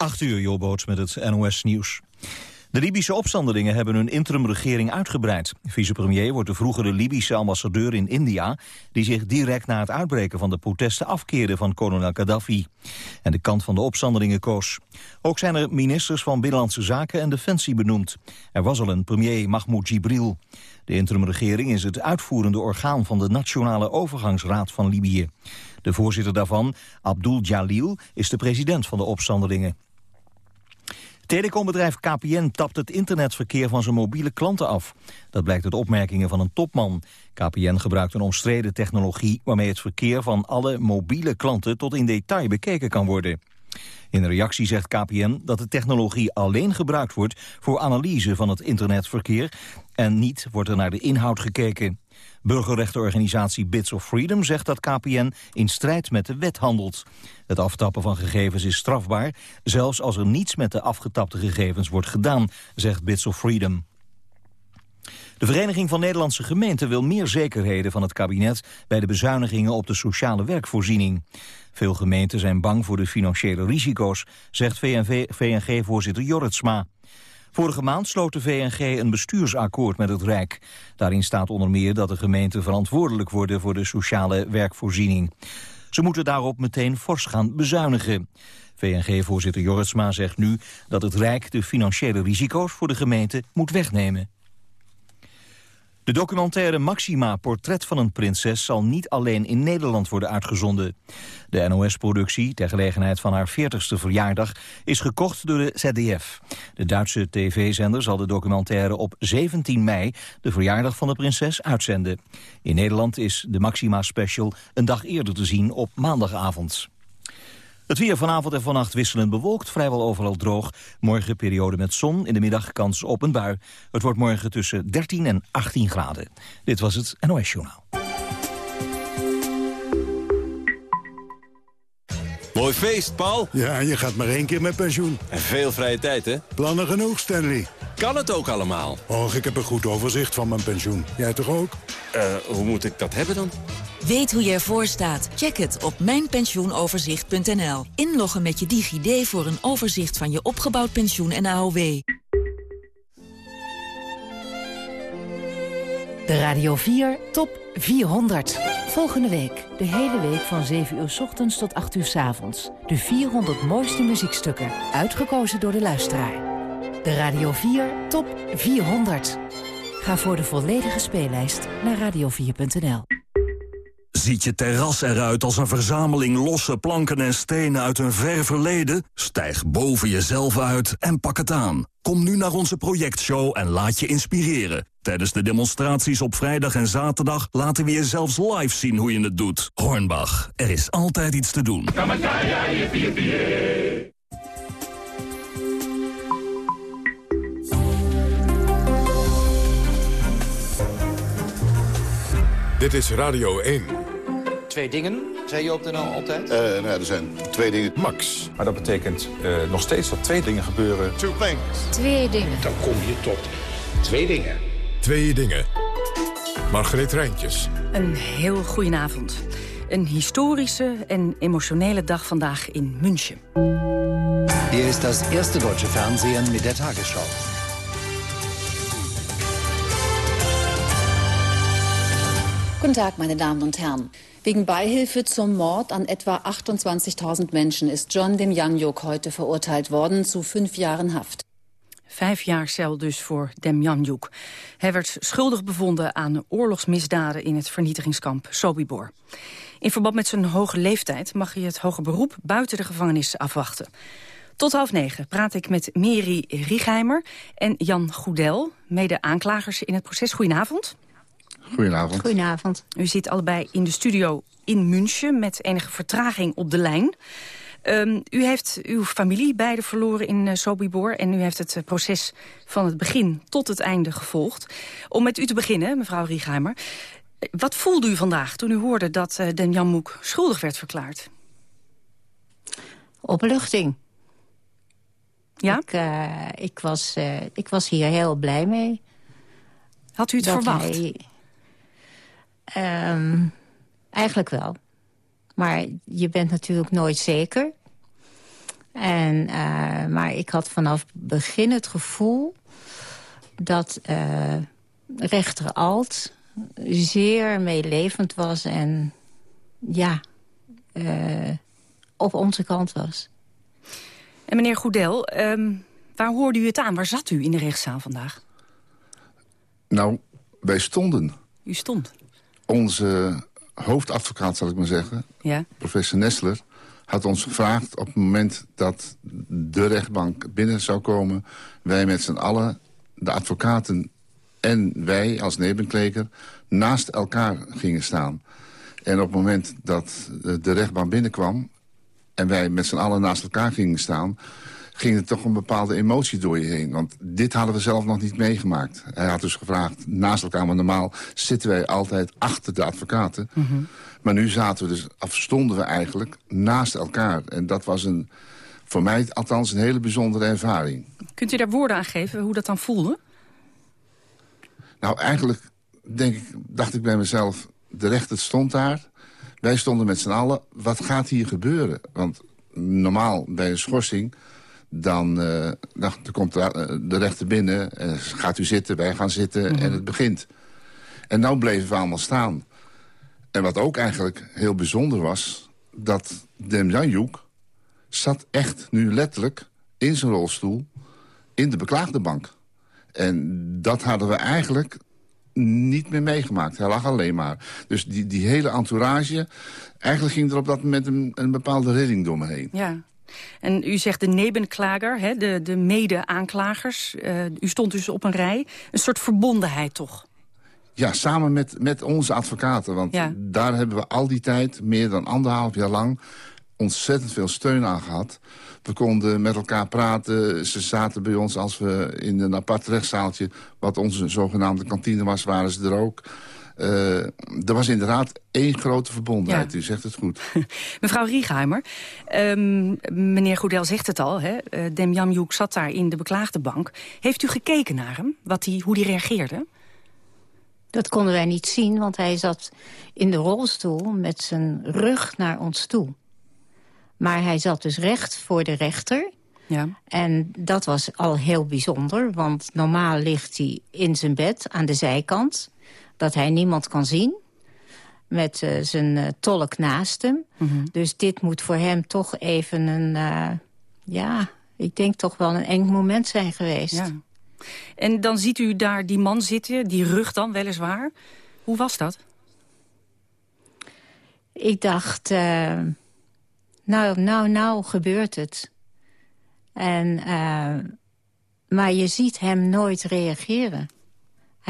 8 uur, Joboots met het NOS-nieuws. De Libische opstandelingen hebben hun interimregering uitgebreid. Vicepremier wordt de vroegere Libische ambassadeur in India... die zich direct na het uitbreken van de protesten afkeerde van kolonel Gaddafi. En de kant van de opstandelingen koos. Ook zijn er ministers van Binnenlandse Zaken en Defensie benoemd. Er was al een premier, Mahmoud Jibril. De interimregering is het uitvoerende orgaan van de Nationale Overgangsraad van Libië. De voorzitter daarvan, Abdul Jalil, is de president van de opstandelingen. Telecombedrijf KPN tapt het internetverkeer van zijn mobiele klanten af. Dat blijkt uit opmerkingen van een topman. KPN gebruikt een omstreden technologie waarmee het verkeer van alle mobiele klanten tot in detail bekeken kan worden. In reactie zegt KPN dat de technologie alleen gebruikt wordt voor analyse van het internetverkeer en niet wordt er naar de inhoud gekeken. Burgerrechtenorganisatie Bits of Freedom zegt dat KPN in strijd met de wet handelt. Het aftappen van gegevens is strafbaar, zelfs als er niets met de afgetapte gegevens wordt gedaan, zegt Bits of Freedom. De Vereniging van Nederlandse Gemeenten wil meer zekerheden van het kabinet bij de bezuinigingen op de sociale werkvoorziening. Veel gemeenten zijn bang voor de financiële risico's, zegt VNG-voorzitter Jorritsma. Vorige maand sloot de VNG een bestuursakkoord met het Rijk. Daarin staat onder meer dat de gemeenten verantwoordelijk worden voor de sociale werkvoorziening. Ze moeten daarop meteen fors gaan bezuinigen. VNG-voorzitter Jorritsma zegt nu dat het Rijk de financiële risico's voor de gemeente moet wegnemen. De documentaire Maxima, Portret van een prinses... zal niet alleen in Nederland worden uitgezonden. De NOS-productie, ter gelegenheid van haar 40ste verjaardag... is gekocht door de ZDF. De Duitse tv-zender zal de documentaire op 17 mei... de verjaardag van de prinses uitzenden. In Nederland is de Maxima-special een dag eerder te zien op maandagavond. Het weer vanavond en vannacht wisselend bewolkt, vrijwel overal droog. Morgen periode met zon, in de middag kans op een bui. Het wordt morgen tussen 13 en 18 graden. Dit was het NOS Journaal. Mooi feest, Paul. Ja, je gaat maar één keer met pensioen. En veel vrije tijd, hè? Plannen genoeg, Stanley. Kan het ook allemaal? Och, ik heb een goed overzicht van mijn pensioen. Jij toch ook? Eh, hoe moet ik dat hebben dan? Weet hoe je ervoor staat? Check het op mijnpensioenoverzicht.nl. Inloggen met je DigiD voor een overzicht van je opgebouwd pensioen en AOW. De Radio 4 Top 400. Volgende week, de hele week van 7 uur s ochtends tot 8 uur s avonds. De 400 mooiste muziekstukken, uitgekozen door de luisteraar. De Radio 4 Top 400. Ga voor de volledige speellijst naar radio4.nl. Ziet je terras eruit als een verzameling losse planken en stenen uit een ver verleden? Stijg boven jezelf uit en pak het aan. Kom nu naar onze projectshow en laat je inspireren. Tijdens de demonstraties op vrijdag en zaterdag laten we je zelfs live zien hoe je het doet. Hornbach, er is altijd iets te doen. Dit is Radio 1. Twee dingen, zei je op de NL altijd? Uh, nou, er zijn twee dingen. Max. Maar dat betekent uh, nog steeds dat twee dingen gebeuren. Two things. Twee dingen. Dan kom je tot twee dingen. Twee dingen. Margreet Rijntjes. Een heel goedenavond. Een historische en emotionele dag vandaag in München. Hier is das erste deutsche Fernsehen mit der Tagesschau. Guten Tag, meine Damen und Herren. Wegen Beihilfe zum Mord an etwa 28.000 Menschen ist John Demjanjuk heute verurteilt worden zu fünf Jahren Haft. Vijf jaar cel dus voor Demjanjuk. Hij werd schuldig bevonden aan oorlogsmisdaden in het vernietigingskamp Sobibor. In verband met zijn hoge leeftijd mag hij het hoge beroep buiten de gevangenis afwachten. Tot half negen praat ik met Meri Righeimer en Jan Goedel, mede-aanklagers in het proces. Goedenavond. Goedenavond. Goedenavond. U zit allebei in de studio in München met enige vertraging op de lijn. Um, u heeft uw familie beide verloren in uh, Sobibor... en u heeft het uh, proces van het begin tot het einde gevolgd. Om met u te beginnen, mevrouw Riechheimer. Wat voelde u vandaag toen u hoorde dat uh, Den Jan Moek schuldig werd verklaard? Opluchting. Ja? Ik, ik, was, ik was hier heel blij mee. Had u het verwacht? Hij, Um, eigenlijk wel. Maar je bent natuurlijk nooit zeker. En, uh, maar ik had vanaf begin het gevoel dat uh, rechter Alt zeer meelevend was en ja, uh, op onze kant was. En meneer Goedel, um, waar hoorde u het aan? Waar zat u in de rechtszaal vandaag? Nou, wij stonden. U stond? Onze hoofdadvocaat, zal ik maar zeggen, ja. professor Nessler... had ons gevraagd op het moment dat de rechtbank binnen zou komen... wij met z'n allen, de advocaten en wij als nebenkleker... naast elkaar gingen staan. En op het moment dat de rechtbank binnenkwam... en wij met z'n allen naast elkaar gingen staan ging er toch een bepaalde emotie door je heen. Want dit hadden we zelf nog niet meegemaakt. Hij had dus gevraagd, naast elkaar, maar normaal zitten wij altijd achter de advocaten. Mhm. Maar nu zaten we dus, of stonden we eigenlijk naast elkaar. En dat was een, voor mij althans een hele bijzondere ervaring. Kunt u daar woorden aan geven, hoe dat dan voelde? Nou, eigenlijk denk ik, dacht ik bij mezelf, de rechter stond daar. Wij stonden met z'n allen, wat gaat hier gebeuren? Want normaal bij een schorsing dan, uh, dan komt de, de rechter binnen, en gaat u zitten, wij gaan zitten Mhm. en het begint. En nou bleven we allemaal staan. En wat ook eigenlijk heel bijzonder was, dat Demjanjuk zat echt nu letterlijk in zijn rolstoel in de beklaagde bank. En dat hadden we eigenlijk niet meer meegemaakt. Hij lag alleen maar. Dus die, die hele entourage, eigenlijk ging er op dat moment een, een bepaalde redding door me heen. Ja. En u zegt de nebenklager, hè, de, de mede-aanklagers. Uh, u stond dus op een rij. Een soort verbondenheid toch? Ja, samen met, met onze advocaten. Want Ja. daar hebben we al die tijd, meer dan anderhalf jaar lang... ontzettend veel steun aan gehad. We konden met elkaar praten. Ze zaten bij ons als we in een apart rechtszaaltje... wat onze zogenaamde kantine was, waren ze er ook. Uh, er was inderdaad één grote verbondenheid. Ja. U zegt het goed. Mevrouw Riegeheimer, um, meneer Goedel zegt het al, hè? Uh, Dem Jamjoek zat daar in de beklaagde bank. Heeft u gekeken naar hem, wat die, hoe hij reageerde? Dat konden wij niet zien, want hij zat in de rolstoel met zijn rug naar ons toe. Maar hij zat dus recht voor de rechter. Ja. En dat was al heel bijzonder, want normaal ligt hij in zijn bed aan de zijkant... dat hij niemand kan zien, met uh, zijn uh, tolk naast hem. Mm -hmm. Dus dit moet voor hem toch even een... Uh, ja, ik denk toch wel een eng moment zijn geweest. Ja. En dan ziet u daar die man zitten, die rug dan weliswaar. Hoe was dat? Ik dacht, nou, nou, nou gebeurt het. En, maar je ziet hem nooit reageren.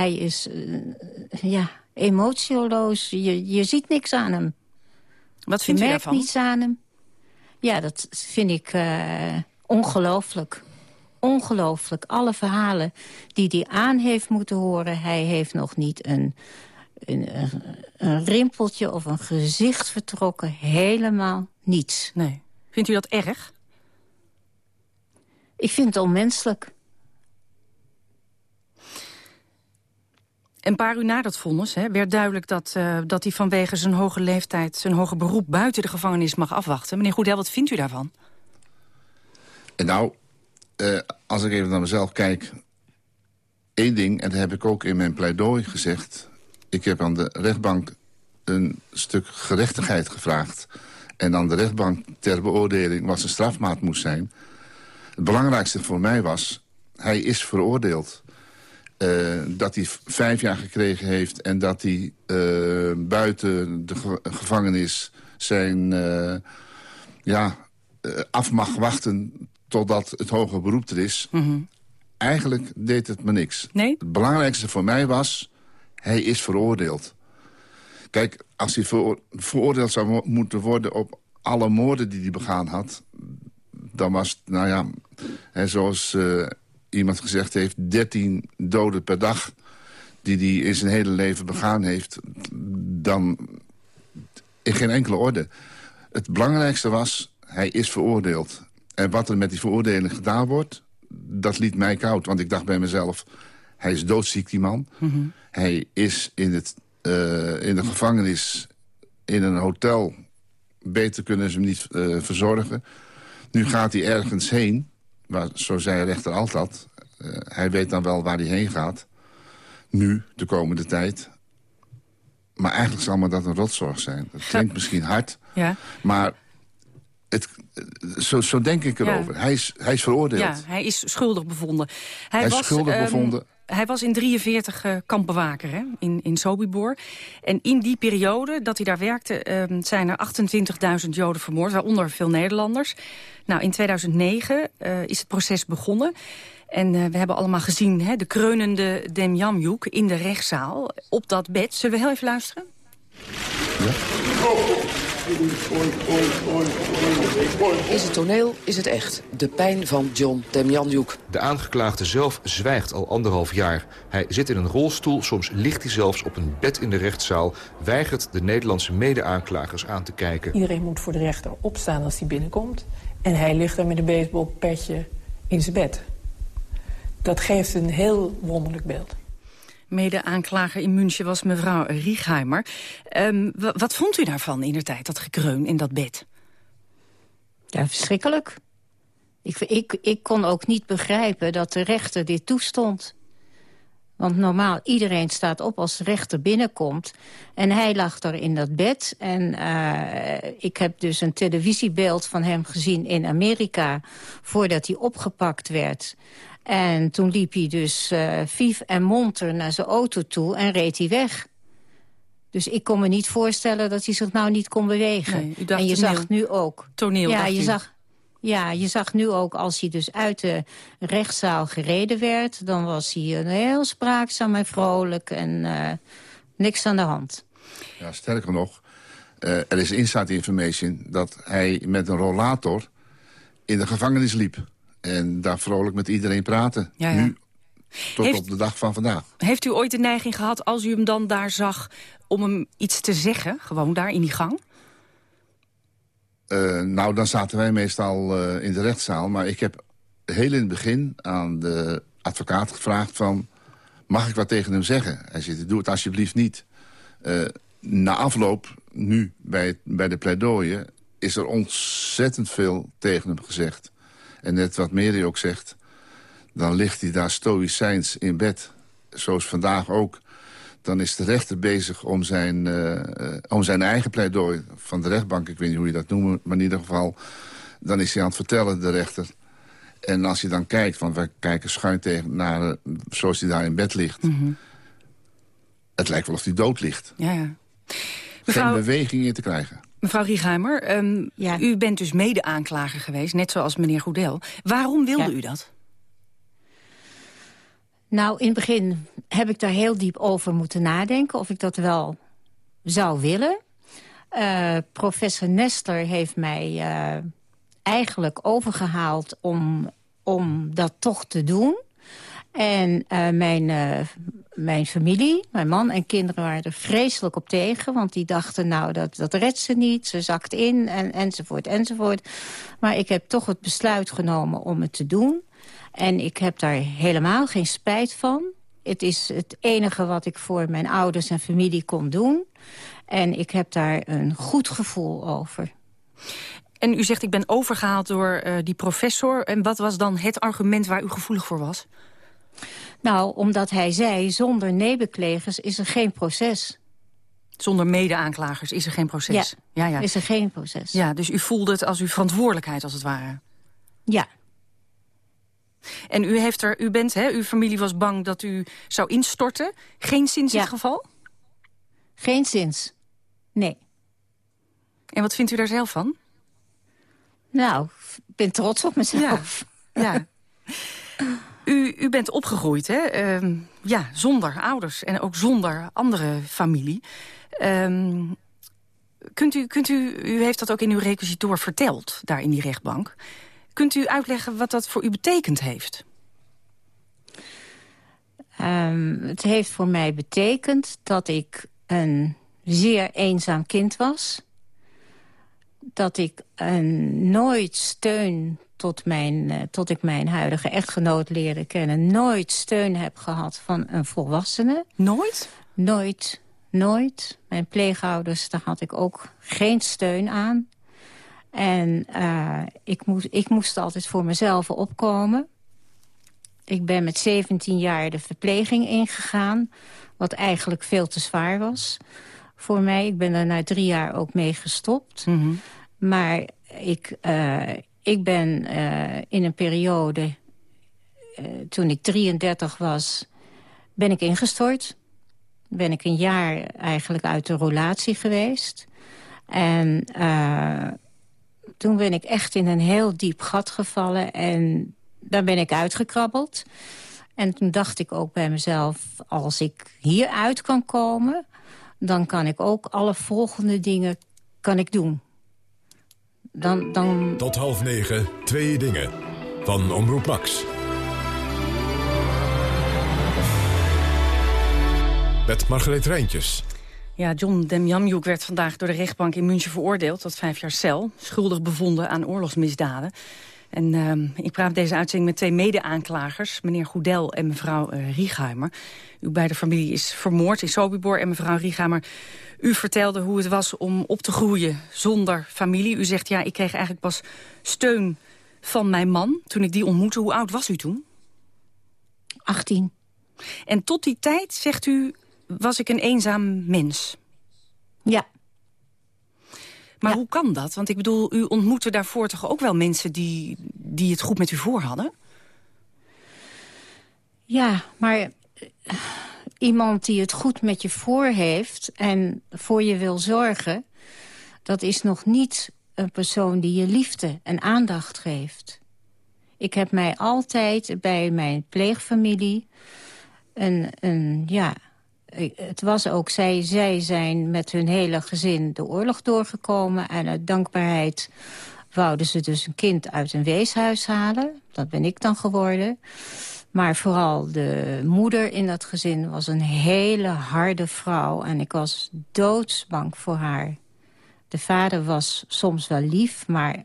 Hij is, uh, ja, emotieloos. Je, je ziet niks aan hem. Wat vindt je u merkt daarvan? niets aan hem. Ja, dat vind ik uh, ongelooflijk. Ongelooflijk. Alle verhalen die hij aan heeft moeten horen... hij heeft nog niet een, een, een rimpeltje of een gezicht vertrokken. Helemaal niets. Nee. Vindt u dat erg? Ik vind het onmenselijk. Een paar uur na dat vonnis hè, werd duidelijk dat, uh, dat hij vanwege zijn hoge leeftijd... zijn hoge beroep buiten de gevangenis mag afwachten. Meneer Goedel, wat vindt u daarvan? Nou, uh, als ik even naar mezelf kijk... één ding, en dat heb ik ook in mijn pleidooi gezegd... ik heb aan de rechtbank een stuk gerechtigheid gevraagd... en aan de rechtbank ter beoordeling wat zijn strafmaat moest zijn. Het belangrijkste voor mij was, hij is veroordeeld... Uh, dat hij vijf jaar gekregen heeft... en dat hij uh, buiten de ge gevangenis zijn uh, ja, af mag wachten... totdat het hoger beroep er is. Mm -hmm. Eigenlijk deed het me niks. Nee? Het belangrijkste voor mij was, hij is veroordeeld. Kijk, als hij veroor veroordeeld zou mo moeten worden... op alle moorden die hij begaan had... dan was het, nou ja, hè, zoals iemand gezegd heeft... 13 doden per dag die hij in zijn hele leven begaan heeft... dan in geen enkele orde. Het belangrijkste was, hij is veroordeeld. En wat er met die veroordeling gedaan wordt, dat liet mij koud. Want ik dacht bij mezelf, hij is doodziek, die man. Mm -hmm. Hij is in, het, uh, in de gevangenis in een hotel. Beter kunnen ze hem niet uh, verzorgen. Nu gaat hij ergens heen, waar, zo zei de rechter altijd... Uh, hij weet dan wel waar hij heen gaat. Nu, de komende tijd. Maar eigenlijk zal me dat een rotzorg zijn. Dat klinkt misschien hard, ja. maar het, zo, zo denk ik erover. Ja. Hij, is, hij is veroordeeld. Ja, hij is schuldig bevonden. Hij, hij was, is schuldig um, bevonden. Hij was in 43 uh, kampbewaker hè, in, in Sobibor. En in die periode dat hij daar werkte... Uh, zijn er 28.000 Joden vermoord, waaronder veel Nederlanders. Nou, in 2009 uh, is het proces begonnen. En uh, we hebben allemaal gezien hè, de kreunende Demjanjuk in de rechtszaal op dat bed. Zullen we heel even luisteren? Ja. Is het toneel, is het echt. De pijn van John Demjanjuk. De aangeklaagde zelf zwijgt al anderhalf jaar. Hij zit in een rolstoel, soms ligt hij zelfs op een bed in de rechtszaal... weigert de Nederlandse mede-aanklagers aan te kijken. Iedereen moet voor de rechter opstaan als hij binnenkomt. En hij ligt daar met een baseballpetje in zijn bed. Dat geeft een heel wonderlijk beeld. Mede-aanklager in München was mevrouw Riechheimer. Um, wat vond u daarvan in de tijd, dat gekreun in dat bed? Ja, verschrikkelijk. Ik, ik, ik kon ook niet begrijpen dat de rechter dit toestond. Want normaal, iedereen staat op als de rechter binnenkomt. En hij lag daar in dat bed. En uh, ik heb dus een televisiebeeld van hem gezien in Amerika... voordat hij opgepakt werd. En toen liep hij dus uh, vief en monter naar zijn auto toe en reed hij weg. Dus ik kon me niet voorstellen dat hij zich nou niet kon bewegen. Nee, u dacht en je toneel. zag nu ook... Toneel, ja, dacht je u. zag, ja, je zag nu ook als hij dus uit de rechtszaal gereden werd... dan was hij uh, heel spraakzaam en vrolijk en uh, niks aan de hand. Ja, sterker nog, uh, er is inside information dat hij met een rollator in de gevangenis liep. En daar vrolijk met iedereen praten. Ja, ja. Nu, tot Heeft- op de dag van vandaag. Heeft u ooit de neiging gehad, als u hem dan daar zag... om hem iets te zeggen, gewoon daar in die gang? Uh, nou, dan zaten wij meestal uh, in de rechtszaal. Maar ik heb heel in het begin aan de advocaat gevraagd van... mag ik wat tegen hem zeggen? Hij zegt, doe het alsjeblieft niet. Uh, na afloop, nu bij, bij de pleidooien... is er ontzettend veel tegen hem gezegd. En net wat Mary ook zegt... dan ligt hij daar stoïcijns in bed. Zoals vandaag ook. Dan is de rechter bezig om zijn, uh, uh, om zijn eigen pleidooi van de rechtbank... ik weet niet hoe je dat noemt, maar in ieder geval... dan is hij aan het vertellen, de rechter. En als je dan kijkt, want wij kijken schuin tegen naar... Uh, zoals hij daar in bed ligt... Mm -hmm. het lijkt wel of hij dood ligt. Ja, ja. Geen beweging in te krijgen. Mevrouw Riechheimer, um, ja. u bent dus mede-aanklager geweest, net zoals meneer Goedel. Waarom wilde ja. u dat? Nou, in het begin heb ik daar heel diep over moeten nadenken... of ik dat wel zou willen. Uh, professor Nestor heeft mij uh, eigenlijk overgehaald om, om dat toch te doen. En uh, mijn, uh, mijn familie, mijn man en kinderen waren er vreselijk op tegen. Want die dachten, nou, dat, dat redt ze niet. Ze zakt in, en, enzovoort, enzovoort. Maar ik heb toch het besluit genomen om het te doen. En ik heb daar helemaal geen spijt van. Het is het enige wat ik voor mijn ouders en familie kon doen. En ik heb daar een goed gevoel over. En u zegt, ik ben overgehaald door uh, die professor. En wat was dan het argument waar u gevoelig voor was? Nou, omdat hij zei, zonder nebenklegers is er geen proces. Zonder mede-aanklagers is er geen proces? Ja, ja, ja, is er geen proces. Ja, dus u voelde het als uw verantwoordelijkheid, als het ware? Ja. En u, heeft er, u bent, hè, uw familie was bang dat u zou instorten. Geen sinds ja. het geval? Geen sinds. Nee. En wat vindt u daar zelf van? Nou, ik ben trots op mezelf. Ja. ja. U, u bent opgegroeid, hè? Uh, ja, zonder ouders en ook zonder andere familie. Uh, kunt u, kunt u, u heeft dat ook in uw requisitoor verteld, daar in die rechtbank. Kunt u uitleggen wat dat voor u betekend heeft? Um, het heeft voor mij betekend dat ik een zeer eenzaam kind was. Dat ik een nooit steun tot, mijn, uh, tot ik mijn huidige echtgenoot leerde kennen... nooit steun heb gehad van een volwassene. Nooit? Nooit, nooit. Mijn pleegouders, daar had ik ook geen steun aan. En uh, ik, moest, ik moest altijd voor mezelf opkomen. Ik ben met 17 jaar de verpleging ingegaan. Wat eigenlijk veel te zwaar was voor mij. Ik ben er na drie jaar ook mee gestopt. Mhm. Maar ik, uh, ik ben uh, in een periode... toen ik 33 was, ben ik ingestort. Ben ik een jaar eigenlijk uit de relatie geweest. En toen ben ik echt in een heel diep gat gevallen. En daar ben ik uitgekrabbeld. En toen dacht ik ook bij mezelf, als ik hieruit kan komen... dan kan ik ook alle volgende dingen kan ik doen. Dan, dan... Tot half negen, twee dingen. Van Omroep Max. Met Margreet Rijntjes. Ja, John Demjanjuk werd vandaag door de rechtbank in München veroordeeld... tot vijf jaar cel, schuldig bevonden aan oorlogsmisdaden. En uh, ik praat deze uitzending met twee mede-aanklagers... meneer Goedel en mevrouw uh, Riegheimer. Uw beide familie is vermoord in Sobibor. En mevrouw Riegheimer, u vertelde hoe het was om op te groeien zonder familie. U zegt, ja, ik kreeg eigenlijk pas steun van mijn man toen ik die ontmoette. Hoe oud was u toen? 18. En tot die tijd, zegt u, was ik een eenzaam mens. Ja. Maar hoe kan dat? Want ik bedoel, u ontmoette daarvoor toch ook wel mensen die, die het goed met u voor hadden? Ja, maar eh, iemand die het goed met je voor heeft en voor je wil zorgen... dat is nog niet een persoon die je liefde en aandacht geeft. Ik heb mij altijd bij mijn pleegfamilie een, een ja, het was ook, zij, zij zijn met hun hele gezin de oorlog doorgekomen... en uit dankbaarheid wouden ze dus een kind uit een weeshuis halen. Dat ben ik dan geworden. Maar vooral de moeder in dat gezin was een hele harde vrouw... en ik was doodsbang voor haar. De vader was soms wel lief, maar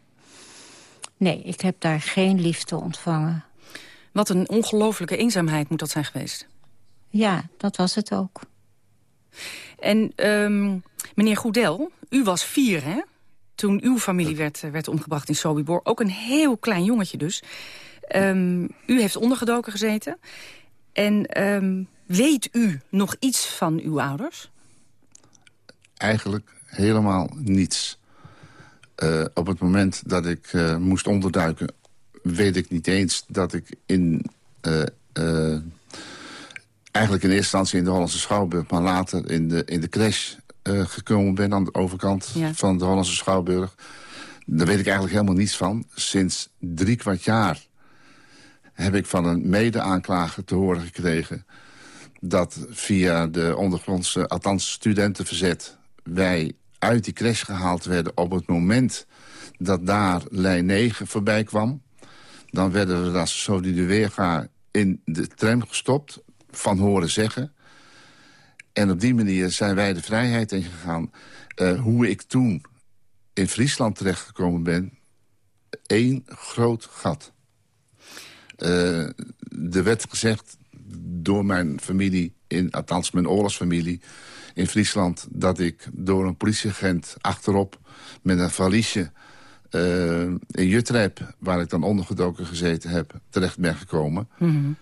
nee, ik heb daar geen liefde ontvangen. Wat een ongelofelijke eenzaamheid moet dat zijn geweest. Ja, dat was het ook. En um, meneer Goedel, u was vier, hè? Toen uw familie werd, eh, werd omgebracht in Sobibor. Ook een heel klein jongetje dus. Um, u heeft ondergedoken gezeten. En um, weet u nog iets van uw ouders? Eigenlijk helemaal niets. Uh, op het moment dat ik uh, moest onderduiken... weet ik niet eens dat ik in eigenlijk in eerste instantie in de Hollandse Schouwburg... maar later in de, in de crash uh, gekomen ben aan de overkant ja. van de Hollandse Schouwburg. Daar weet ik eigenlijk helemaal niets van. Sinds drie kwart jaar heb ik van een mede-aanklager te horen gekregen... dat via de ondergrondse, althans studentenverzet... wij uit die crash gehaald werden op het moment dat daar lijn 9 voorbij kwam. Dan werden we als zo die de weerga in de tram gestopt van horen zeggen. En op die manier zijn wij de vrijheid ingegaan. Uh, hoe ik toen in Friesland terechtgekomen ben... één groot gat. Uh, er werd gezegd door mijn familie, in, althans mijn oorlogsfamilie in Friesland... dat ik door een politieagent achterop met een valiesje uh, in Jutrep... waar ik dan ondergedoken gezeten heb, terecht ben gekomen... -hmm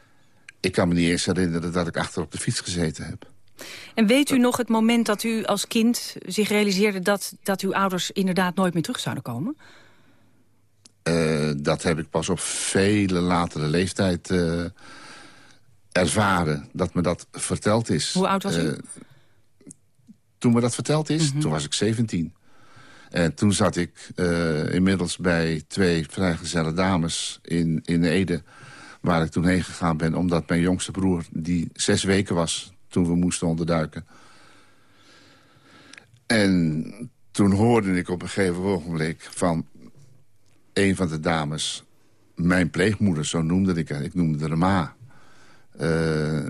ik kan me niet eens herinneren dat ik achter op de fiets gezeten heb. En weet u nog het moment dat u als kind zich realiseerde... dat, dat uw ouders inderdaad nooit meer terug zouden komen? Uh, dat heb ik pas op vele latere leeftijd uh, ervaren. Dat me dat verteld is. Hoe oud was u? Uh, toen me dat verteld is, mm -hmm. toen was ik 17. En toen zat ik inmiddels bij twee vrijgezelle dames in, in Ede waar ik toen heen gegaan ben... omdat mijn jongste broer, die zes weken was toen we moesten onderduiken... en toen hoorde ik op een gegeven ogenblik van een van de dames... mijn pleegmoeder, zo noemde ik haar, ik noemde haar ma... Uh,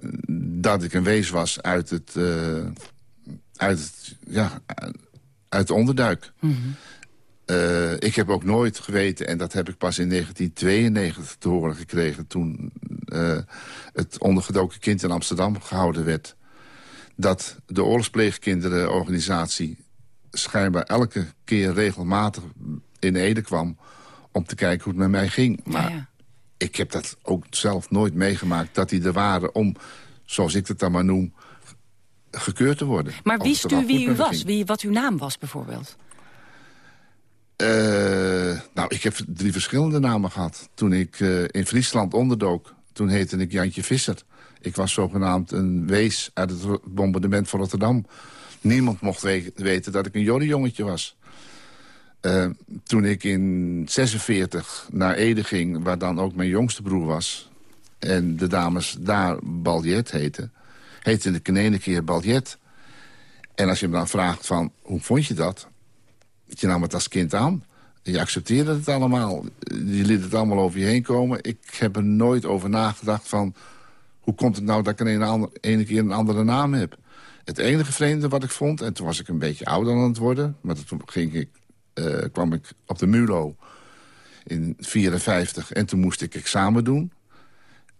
dat ik een wees was uit het, uh, uit het, ja, uit de onderduik. Mm. Uh, ik heb ook nooit geweten, en dat heb ik pas in 1992 te horen gekregen... toen uh, het ondergedoken kind in Amsterdam gehouden werd... dat de oorlogspleegkinderenorganisatie schijnbaar elke keer regelmatig in Ede kwam... om te kijken hoe het met mij ging. Maar ja. ik heb dat ook zelf nooit meegemaakt... dat die er waren om, zoals ik het dan maar noem... gekeurd te worden. Maar wist u wie u was? ging. Wie, wat uw naam was bijvoorbeeld? Eh, nou, ik heb drie verschillende namen gehad. Toen ik eh, in Friesland onderdook, toen heette ik Jantje Visser. Ik was zogenaamd een wees uit het bombardement van Rotterdam. Niemand mocht we- weten dat ik een jongetje was. Eh, toen ik in 46 naar Ede ging, waar dan ook mijn jongste broer was... en de dames daar Baljet heten, heette ik in ene keer Baljet. En als je me dan vraagt van, hoe vond je dat? Je nam het als kind aan. Je accepteerde het allemaal. Je liet het allemaal over je heen komen. Ik heb er nooit over nagedacht van... hoe komt het nou dat ik een ene, keer een andere naam heb? Het enige vreemde wat ik vond... en toen was ik een beetje ouder aan het worden... maar toen ging ik, eh, kwam ik op de MULO in 54... en toen moest ik examen doen.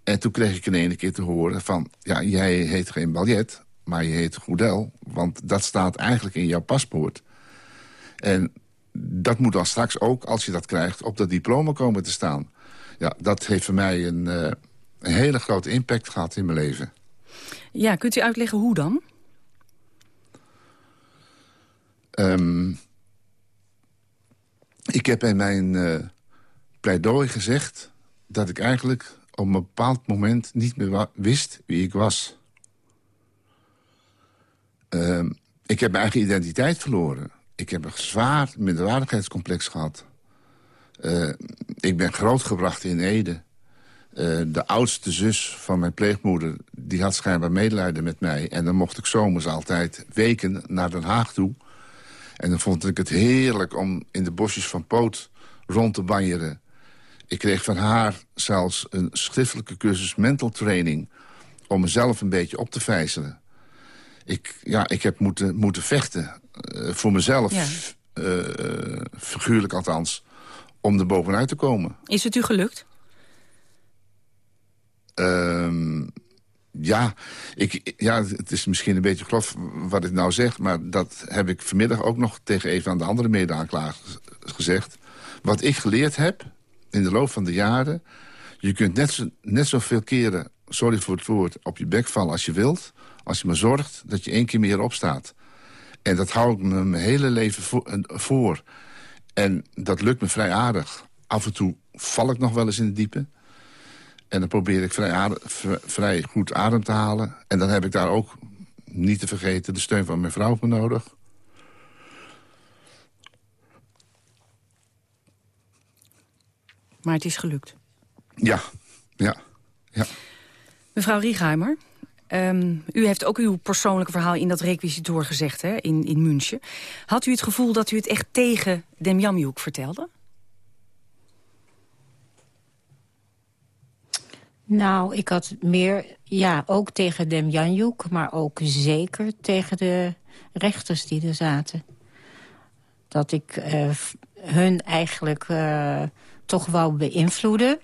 En toen kreeg ik in ene keer te horen van... ja, jij heet geen Baljet, maar je heet Goedel... want dat staat eigenlijk in jouw paspoort... En dat moet dan straks ook, als je dat krijgt, op dat diploma komen te staan. Ja, dat heeft voor mij een, eh, een hele grote impact gehad in mijn leven. Ja, kunt u uitleggen hoe dan? Ehm, ik heb in mijn eh, pleidooi gezegd dat ik eigenlijk op een bepaald moment niet meer wist wie ik was. Ehm, ik heb mijn eigen identiteit verloren. Ik heb een zwaar minderwaardigheidscomplex gehad. Eh, ik ben grootgebracht in Ede. Eh, de oudste zus van mijn pleegmoeder... die had schijnbaar medelijden met mij. En dan mocht ik zomers altijd weken naar Den Haag toe. En dan vond ik het heerlijk om in de bosjes van Poot rond te banjeren. Ik kreeg van haar zelfs een schriftelijke cursus mental training... om mezelf een beetje op te vijzelen. Ik, ja, ik heb moeten, moeten vechten eh, voor mezelf, Ja. eh, figuurlijk althans... om er bovenuit te komen. Is het u gelukt? Ehm, ja, ik, ja, het is misschien een beetje grof wat ik nou zeg... maar dat heb ik vanmiddag ook nog tegen een van de andere mede-aanklagers gezegd. Wat ik geleerd heb in de loop van de jaren... je kunt net, zo, net zoveel keren, sorry voor het woord, op je bek vallen als je wilt... als je maar zorgt dat je één keer meer opstaat. En dat hou ik me mijn hele leven voor, eh, voor. En dat lukt me vrij aardig. Af en toe val ik nog wel eens in het diepe... En dan probeer ik vrij, adem- vrij goed adem te halen. En dan heb ik daar ook, niet te vergeten, de steun van mijn vrouw voor nodig. Maar het is gelukt. Ja, ja, ja. Mevrouw Riechheimer, ehm, u heeft ook uw persoonlijke verhaal in dat requisitoor gezegd hè, in, in München. Had u het gevoel dat u het echt tegen Demjanjuk vertelde? Nou, ik had meer, ja, ook tegen Demjanjuk... maar ook zeker tegen de rechters die er zaten. Dat ik eh, hun eigenlijk eh, toch wou beïnvloeden...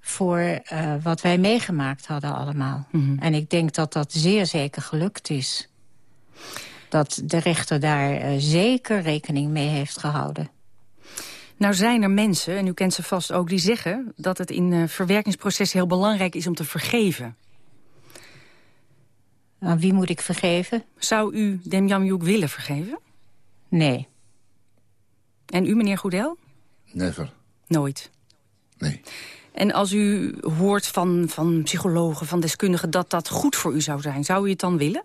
voor eh, wat wij meegemaakt hadden allemaal. En ik denk dat dat zeer zeker gelukt is. Dat de rechter daar eh, zeker rekening mee heeft gehouden. Nou zijn er mensen, en u kent ze vast ook, die zeggen... dat het in eh, verwerkingsprocessen heel belangrijk is om te vergeven. Aan wie moet ik vergeven? Zou u Demjanjuk willen vergeven? Nee. En u, meneer Goedel? Never. Nooit. Nee. En als u hoort van, van psychologen, van deskundigen... dat dat goed voor u zou zijn, zou u het dan willen?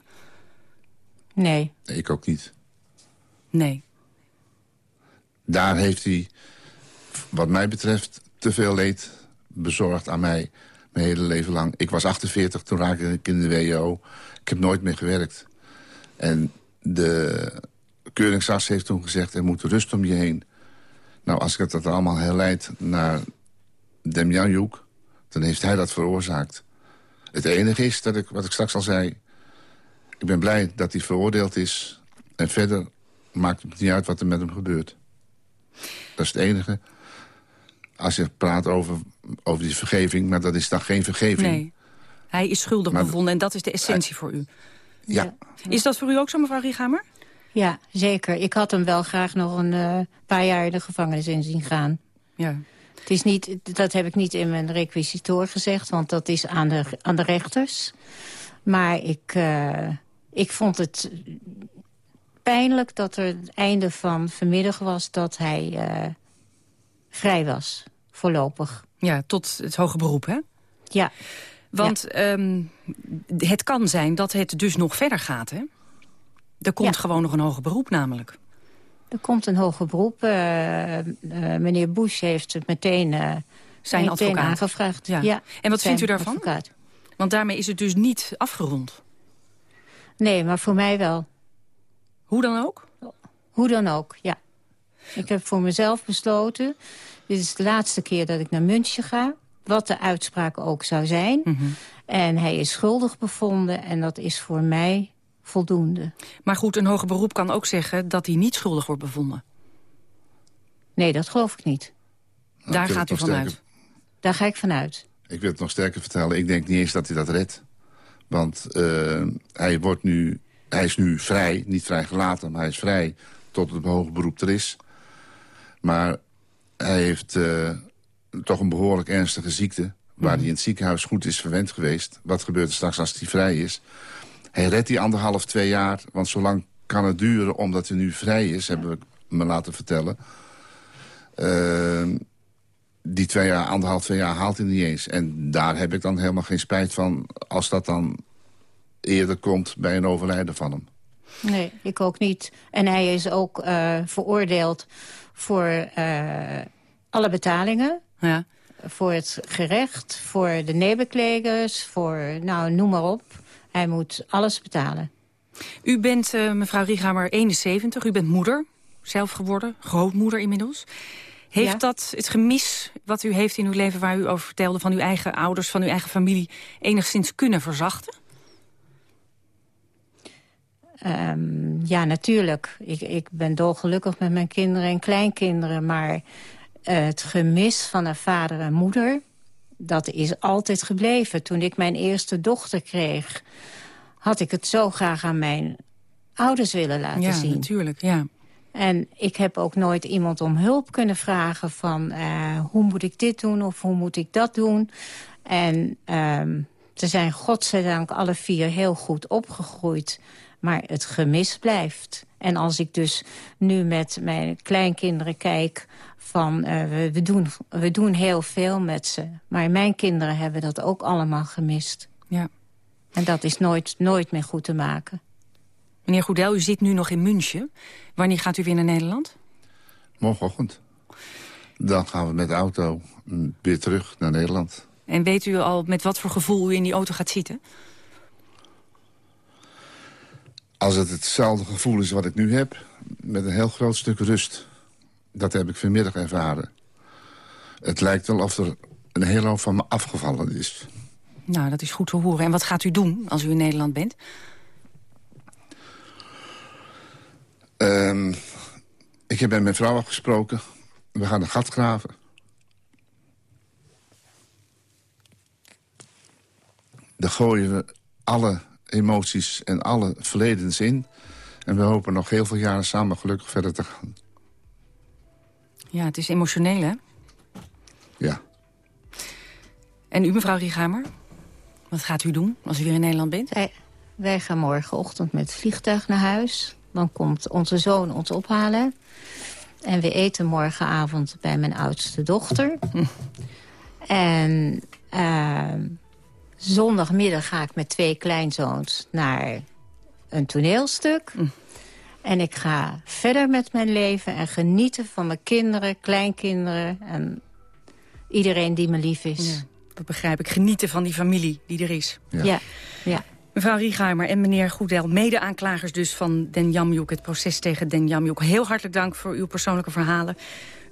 Nee. Nee, ik ook niet. Nee. Daar heeft hij, wat mij betreft, te veel leed bezorgd aan mij. Mijn hele leven lang. Ik was 48, toen raakte ik in de WO. Ik heb nooit meer gewerkt. En de keuringsarts heeft toen gezegd... er moet rust om je heen. Nou, als ik dat allemaal herleid naar Demjanjuk... dan heeft hij dat veroorzaakt. Het enige is, dat ik, wat ik straks al zei... ik ben blij dat hij veroordeeld is. En verder maakt het niet uit wat er met hem gebeurt. Dat is het enige. Als je praat over, over die vergeving, maar dat is dan geen vergeving. Nee. Hij is schuldig Maar- bevonden en dat is de essentie voor u. Ja, Is dat voor u ook zo, mevrouw Rieghamer? Ja, zeker. Ik had hem wel graag nog een uh, paar jaar de gevangenis in zien gaan. Ja. Het is niet, dat heb ik niet in mijn requisitoor gezegd, want dat is aan de, aan de rechters. Maar ik, uh, ik vond het pijnlijk dat er het einde van vanmiddag was... dat hij uh, vrij was, voorlopig. Ja, tot het hoge beroep, hè? Ja. Want ja. Um, het kan zijn dat het dus nog verder gaat, hè? Er komt ja. gewoon nog een hoger beroep namelijk. Er komt een hoger beroep. Uh, uh, meneer Bush heeft het meteen, uh, Zijn meteen advocaat. aangevraagd. Ja. ja. En wat vindt u daarvan? Advocaat. Want daarmee is het dus niet afgerond. Nee, maar voor mij wel. Hoe dan ook? Hoe dan ook, ja. Ik heb voor mezelf besloten... dit is de laatste keer dat ik naar München ga. Wat de uitspraak ook zou zijn. Mm -hmm. En hij is schuldig bevonden en dat is voor mij voldoende. Maar goed, een hoger beroep kan ook zeggen dat hij niet schuldig wordt bevonden. Nee, dat geloof ik niet. Nou, Daar gaat u vanuit. Daar ga ik vanuit. Ik wil het nog sterker vertellen. Ik denk niet eens dat hij dat redt. Want uh, hij, wordt nu, hij is nu vrij, niet vrijgelaten, maar hij is vrij tot het hoger beroep er is. Maar hij heeft uh, toch een behoorlijk ernstige ziekte... waar mm. hij in het ziekenhuis goed is verwend geweest. Wat gebeurt er straks als hij vrij is? Hij redt die anderhalf, twee jaar, want zo lang kan het duren... omdat hij nu vrij is, hebben we me laten vertellen. Uh, die twee jaar, anderhalf, twee jaar haalt hij niet eens. En daar heb ik dan helemaal geen spijt van... als dat dan eerder komt bij een overlijden van hem. Nee, ik ook niet. En hij is ook uh, veroordeeld voor uh, alle betalingen. Ja. Voor het gerecht, voor de nebenklegers, voor, nou, noem maar op. Hij moet alles betalen. U bent, uh, mevrouw Riegamer, 71. U bent moeder, zelf geworden, grootmoeder inmiddels. Heeft ja. dat het gemis wat u heeft in uw leven... waar u over vertelde van uw eigen ouders, van uw eigen familie... enigszins kunnen verzachten? Um, ja, natuurlijk. Ik, ik ben dolgelukkig met mijn kinderen en kleinkinderen... maar uh, het gemis van een vader en moeder... dat is altijd gebleven. Toen ik mijn eerste dochter kreeg... had ik het zo graag aan mijn ouders willen laten ja, zien. Ja, natuurlijk, ja. En ik heb ook nooit iemand om hulp kunnen vragen van... Uh, hoe moet ik dit doen of hoe moet ik dat doen? En um, ze zijn godzijdank alle vier heel goed opgegroeid. Maar het gemis blijft. En als ik dus nu met mijn kleinkinderen kijk... van uh, we, we, doen, we doen heel veel met ze. Maar mijn kinderen hebben dat ook allemaal gemist. Ja. En dat is nooit, nooit meer goed te maken. Meneer Goedel, u zit nu nog in München. Wanneer gaat u weer naar Nederland? Morgenochtend. Dan gaan we met de auto weer terug naar Nederland. En weet u al met wat voor gevoel u in die auto gaat zitten? Als het hetzelfde gevoel is wat ik nu heb, met een heel groot stuk rust. Dat heb ik vanmiddag ervaren. Het lijkt wel of er een hele hoop van me afgevallen is. Nou, dat is goed te horen. En wat gaat u doen als u in Nederland bent? Um, ik heb met mijn vrouw afgesproken. We gaan een gat graven. Daar gooien we alle emoties en alle verledens in. En we hopen nog heel veel jaren samen gelukkig verder te gaan. Ja, het is emotioneel, hè? Ja. En u, mevrouw Riegamer? Wat gaat u doen als u weer in Nederland bent? Wij, wij gaan morgenochtend met het vliegtuig naar huis. Dan komt onze zoon ons ophalen. En we eten morgenavond bij mijn oudste dochter. En uh, zondagmiddag ga ik met twee kleinzoons naar een toneelstuk. En ik ga verder met mijn leven en genieten van mijn kinderen, kleinkinderen... en iedereen die me lief is. Ja, dat begrijp ik. Genieten van die familie die er is. Ja, ja. ja. Mevrouw Rieheimer en meneer Goedel, mede-aanklagers dus van Den Jamjuk... het proces tegen Den Jamjuk. Heel hartelijk dank voor uw persoonlijke verhalen.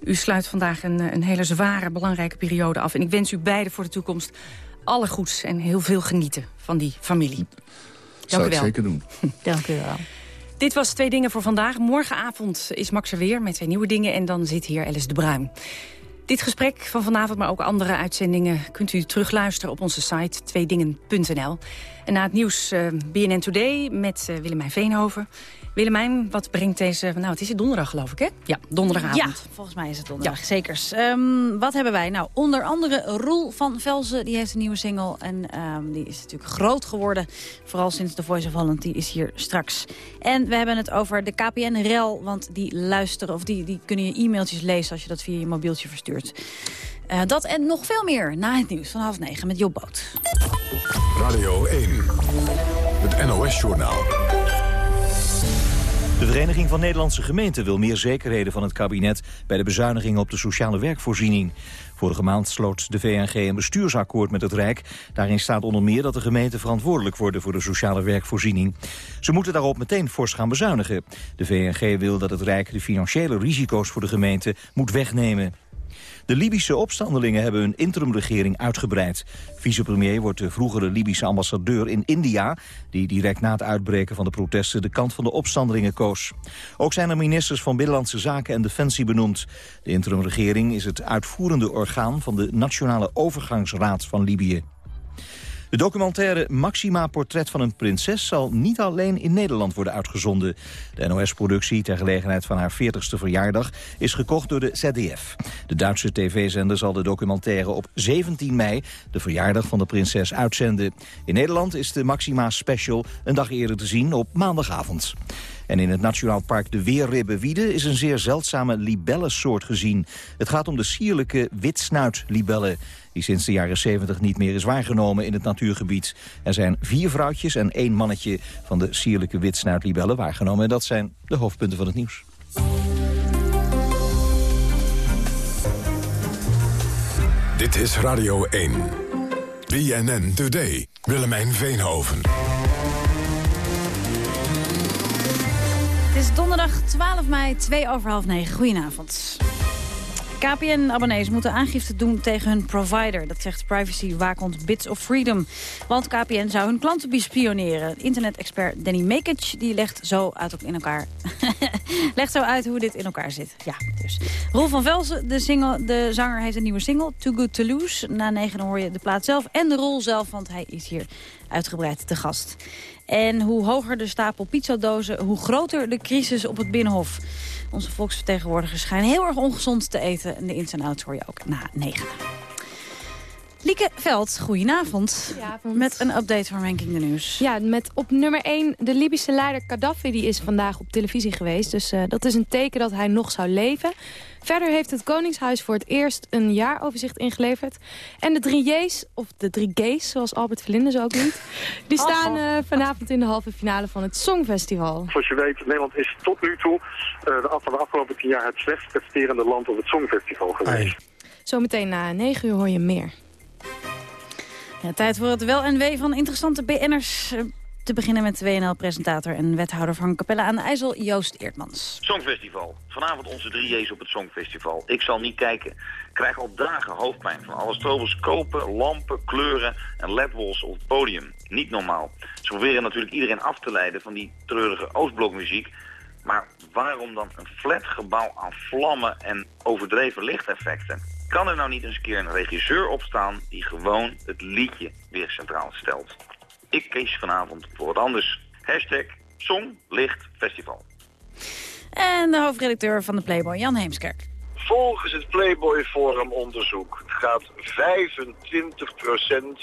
U sluit vandaag een, een hele zware, belangrijke periode af. En ik wens u beiden voor de toekomst alle goeds en heel veel genieten van die familie. Dank Zou u wel. zeker doen. Dank u wel. Dit was Twee Dingen voor vandaag. Morgenavond is Max er weer met zijn nieuwe dingen... en dan zit hier Alice de Bruin. Dit gesprek van vanavond, maar ook andere uitzendingen... kunt u terugluisteren op onze site tweedingen.nl. En na het nieuws uh, BNN Today met uh, Willemijn Veenhoven... Willemijn, wat brengt deze... Nou, het is donderdag geloof ik, hè? Ja, donderdagavond. Ja, volgens mij is het donderdag, ja. zekers. Um, wat hebben wij? Nou, onder andere Roel van Velzen, die heeft een nieuwe single. En um, die is natuurlijk groot geworden. Vooral sinds The Voice of Holland, die is hier straks. En we hebben het over de KPN-rel, want die luisteren... of die, die kunnen je e-mailtjes lezen als je dat via je mobieltje verstuurt. Uh, dat en nog veel meer na het nieuws van half negen met Job Boot. Radio 1, het NOS-journaal. De Vereniging van Nederlandse Gemeenten wil meer zekerheden van het kabinet bij de bezuinigingen op de sociale werkvoorziening. Vorige maand sloot de VNG een bestuursakkoord met het Rijk. Daarin staat onder meer dat de gemeenten verantwoordelijk worden voor de sociale werkvoorziening. Ze moeten daarop meteen fors gaan bezuinigen. De VNG wil dat het Rijk de financiële risico's voor de gemeente moet wegnemen. De Libische opstandelingen hebben hun interimregering uitgebreid. Vicepremier wordt de vroegere Libische ambassadeur in India... die direct na het uitbreken van de protesten de kant van de opstandelingen koos. Ook zijn er ministers van Binnenlandse Zaken en Defensie benoemd. De interimregering is het uitvoerende orgaan van de Nationale Overgangsraad van Libië. De documentaire Maxima Portret van een Prinses zal niet alleen in Nederland worden uitgezonden. De NOS-productie ter gelegenheid van haar 40ste verjaardag is gekocht door de ZDF. De Duitse tv-zender zal de documentaire op 17 mei, de verjaardag van de prinses, uitzenden. In Nederland is de Maxima Special een dag eerder te zien op maandagavond. En in het Nationaal Park de Weerribbenwiede is een zeer zeldzame libellensoort gezien. Het gaat om de sierlijke witsnuitlibelle, die sinds de jaren 70 niet meer is waargenomen in het natuurgebied. Er zijn vier vrouwtjes en één mannetje van de sierlijke witsnuitlibelle waargenomen. En dat zijn de hoofdpunten van het nieuws. Dit is Radio 1. BNN Today. Willemijn Veenhoven. Het is donderdag 12 mei, 2 over half 9. Goedenavond. KPN-abonnees moeten aangifte doen tegen hun provider. Dat zegt privacy-waakhond Bits of Freedom. Want KPN zou hun klanten bespioneren. Internet-expert Danny Mekic die legt zo uit, in elkaar. legt zo uit hoe dit in elkaar zit. Ja, dus. Roel van Velzen, de, single, de zanger, heeft een nieuwe single. Too Good To Lose. Na negen hoor je de plaat zelf en de rol zelf, want hij is hier uitgebreid te gast. En hoe hoger de stapel pizzadozen, hoe groter de crisis op het Binnenhof. Onze volksvertegenwoordigers schijnen heel erg ongezond te eten. En de ins en outs hoor je ook na negen. Lieke Veld, goedenavond. Goedenavond. Met een update van Ranking the News. Ja, met op nummer 1 de Libische leider Gaddafi. Die is vandaag op televisie geweest. Dus uh, dat is een teken dat hij nog zou leven. Verder heeft het Koningshuis voor het eerst een jaaroverzicht ingeleverd. En de drie J's, of de drie G's, zoals Albert Verlinde ze ook noemt... die staan uh, vanavond in de halve finale van het Songfestival. Zoals je weet, Nederland is tot nu toe uh, de, van de afgelopen tien jaar... het slechtst presterende land op het Songfestival geweest. Zometeen na 9 uur hoor je meer. Tijd voor het wel en wee van interessante BN'ers. Te beginnen met WNL-presentator en wethouder van Capelle aan de IJssel, Joost Eertmans. Songfestival. Vanavond onze drie J's op het Songfestival. Ik zal niet kijken. Ik krijg al dagen hoofdpijn van alle stroboscopen, lampen, kleuren en ledwalls op het podium. Niet normaal. Ze proberen natuurlijk iedereen af te leiden van die treurige Oostblokmuziek. Maar waarom dan een flat gebouw aan vlammen en overdreven lichteffecten? Kan er nou niet eens een keer een regisseur opstaan die gewoon het liedje weer centraal stelt? Ik kies vanavond voor wat anders. Hashtag Song Licht Festival. En de hoofdredacteur van de Playboy, Jan Heemskerk. Volgens het Playboy Forum onderzoek gaat 25%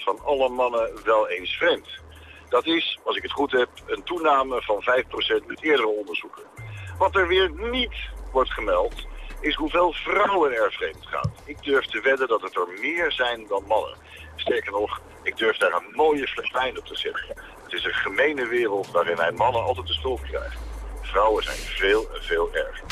van alle mannen wel eens vreemd. Dat is, als ik het goed heb, een toename van 5% met eerdere onderzoeken. Wat er weer niet wordt gemeld, is hoeveel vrouwen er vreemd gaan. Ik durf te wedden dat het er meer zijn dan mannen. Sterker nog, ik durf daar een mooie fles wijn op te zetten. Het is een gemene wereld waarin wij mannen altijd de schuld krijgen. Vrouwen zijn veel en veel erger.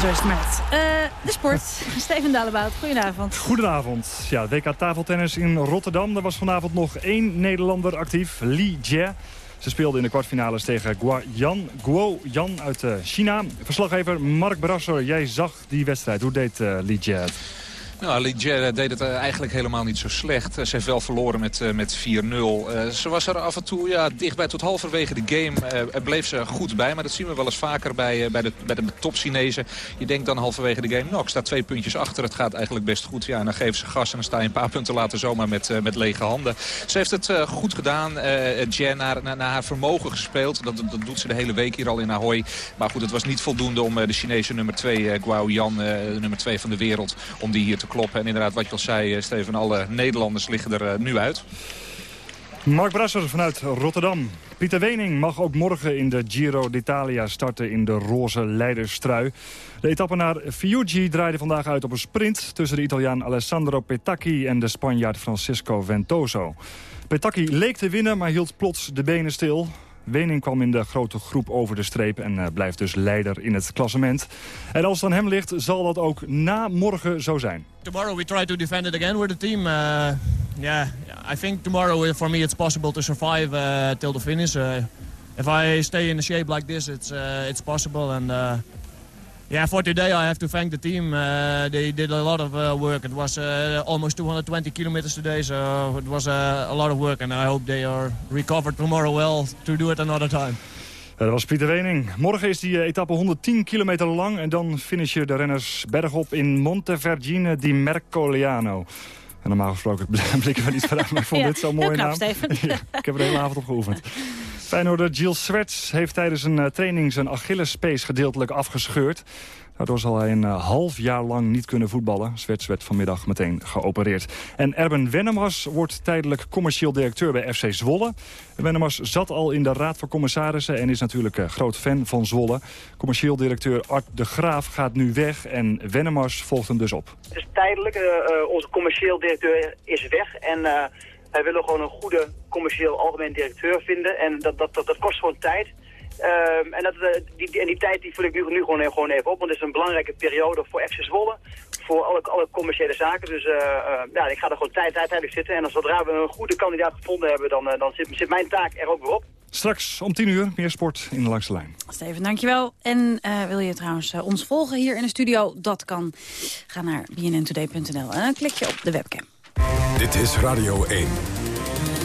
Zo is het met. Uh, de sport. Steven Dalebout, goedenavond. Goedenavond. Ja, WK tafeltennis in Rotterdam. Er was vanavond nog één Nederlander actief, Li Jie. Ze speelde in de kwartfinales tegen Guo Yan, Guo Yan uit uh, China. Verslaggever Mark Brasser, jij zag die wedstrijd. Hoe deed uh, Li het? Nou, Ligier deed het eigenlijk helemaal niet zo slecht. Ze heeft wel verloren met, met 4-0. ze was er af en toe ja, dichtbij tot halverwege de game. er bleef ze goed bij, maar dat zien we wel eens vaker bij, bij de, bij de top-Chinezen. Je denkt dan halverwege de game, nou, ik sta twee puntjes achter. Het gaat eigenlijk best goed. Ja, en dan geven ze gas en dan sta je een paar punten later zomaar met, met lege handen. Ze heeft het goed gedaan. Jen naar, naar, naar, haar vermogen gespeeld. Dat, dat doet ze de hele week hier al in Ahoy. Maar goed, het was niet voldoende om de Chinese nummer 2, Guao Yan, nummer 2 van de wereld, om die hier te kloppen. En inderdaad, wat je al zei, Steven, alle Nederlanders liggen er nu uit. Mark Brasser vanuit Rotterdam. Pieter Wening mag ook morgen in de Giro d'Italia starten in de roze leiderstrui. De etappe naar Fiuggi draaide vandaag uit op een sprint... tussen de Italiaan Alessandro Petacchi en de Spanjaard Francisco Ventoso. Petacchi leek te winnen, maar hield plots de benen stil. Wening kwam in de grote groep over de streep en uh, blijft dus leider in het klassement. En als het aan hem ligt, zal dat ook na morgen zo zijn. Tomorrow we try to defend it again with the team. Uh, yeah, I think tomorrow for me it's possible to survive uh, till the finish. Uh, if I stay in a shape like this, it's uh, it's possible and. Uh, yeah, for today I have to thank the team. Uh, they did a lot of uh, work. It was uh, almost 220 kilometers today, so it was a lot of work. And I hope they are recovered tomorrow well to do it another time. Dat was Pieter Wening. Morgen is die etappe 110 kilometer lang en dan finishen de renners bergop in Montevergine di Mercoliano. En normaal gesproken blikken we niet vooruit, maar ik vond dit zo'n mooie naam. ja, ik heb er de hele avond op geoefend. Feyenoorder Gilles Swerts heeft tijdens een uh, training zijn Achillespees gedeeltelijk afgescheurd. Daardoor zal hij een uh, half jaar lang niet kunnen voetballen. Swerts werd vanmiddag meteen geopereerd. En Erben Wennemars wordt tijdelijk commercieel directeur bij FC Zwolle. Wennemars zat al in de Raad van Commissarissen en is natuurlijk uh, groot fan van Zwolle. Commercieel directeur Art de Graaf gaat nu weg en Wennemars volgt hem dus op. Het is tijdelijk. onze commercieel directeur is weg en... Wij willen gewoon een goede commercieel algemeen directeur vinden. En dat, dat, dat, dat kost gewoon tijd. Um, en, dat, eh, die, en die tijd die vul ik nu, nu gewoon, gewoon even op. Want het is een belangrijke periode voor FC Zwolle. Voor alle, alle commerciële zaken. Dus uh, uh, ja, ik ga er gewoon tijd uiteindelijk zitten. En als zodra we een goede kandidaat gevonden hebben, dan, dan zit, zit mijn taak er ook weer op. Straks om 10 uur meer sport in de langste lijn. Steven, dankjewel. En uh, wil je trouwens uh, ons volgen hier in de studio? Dat kan. Ga naar bnntoday.nl en dan klik je op de webcam. Dit is Radio 1.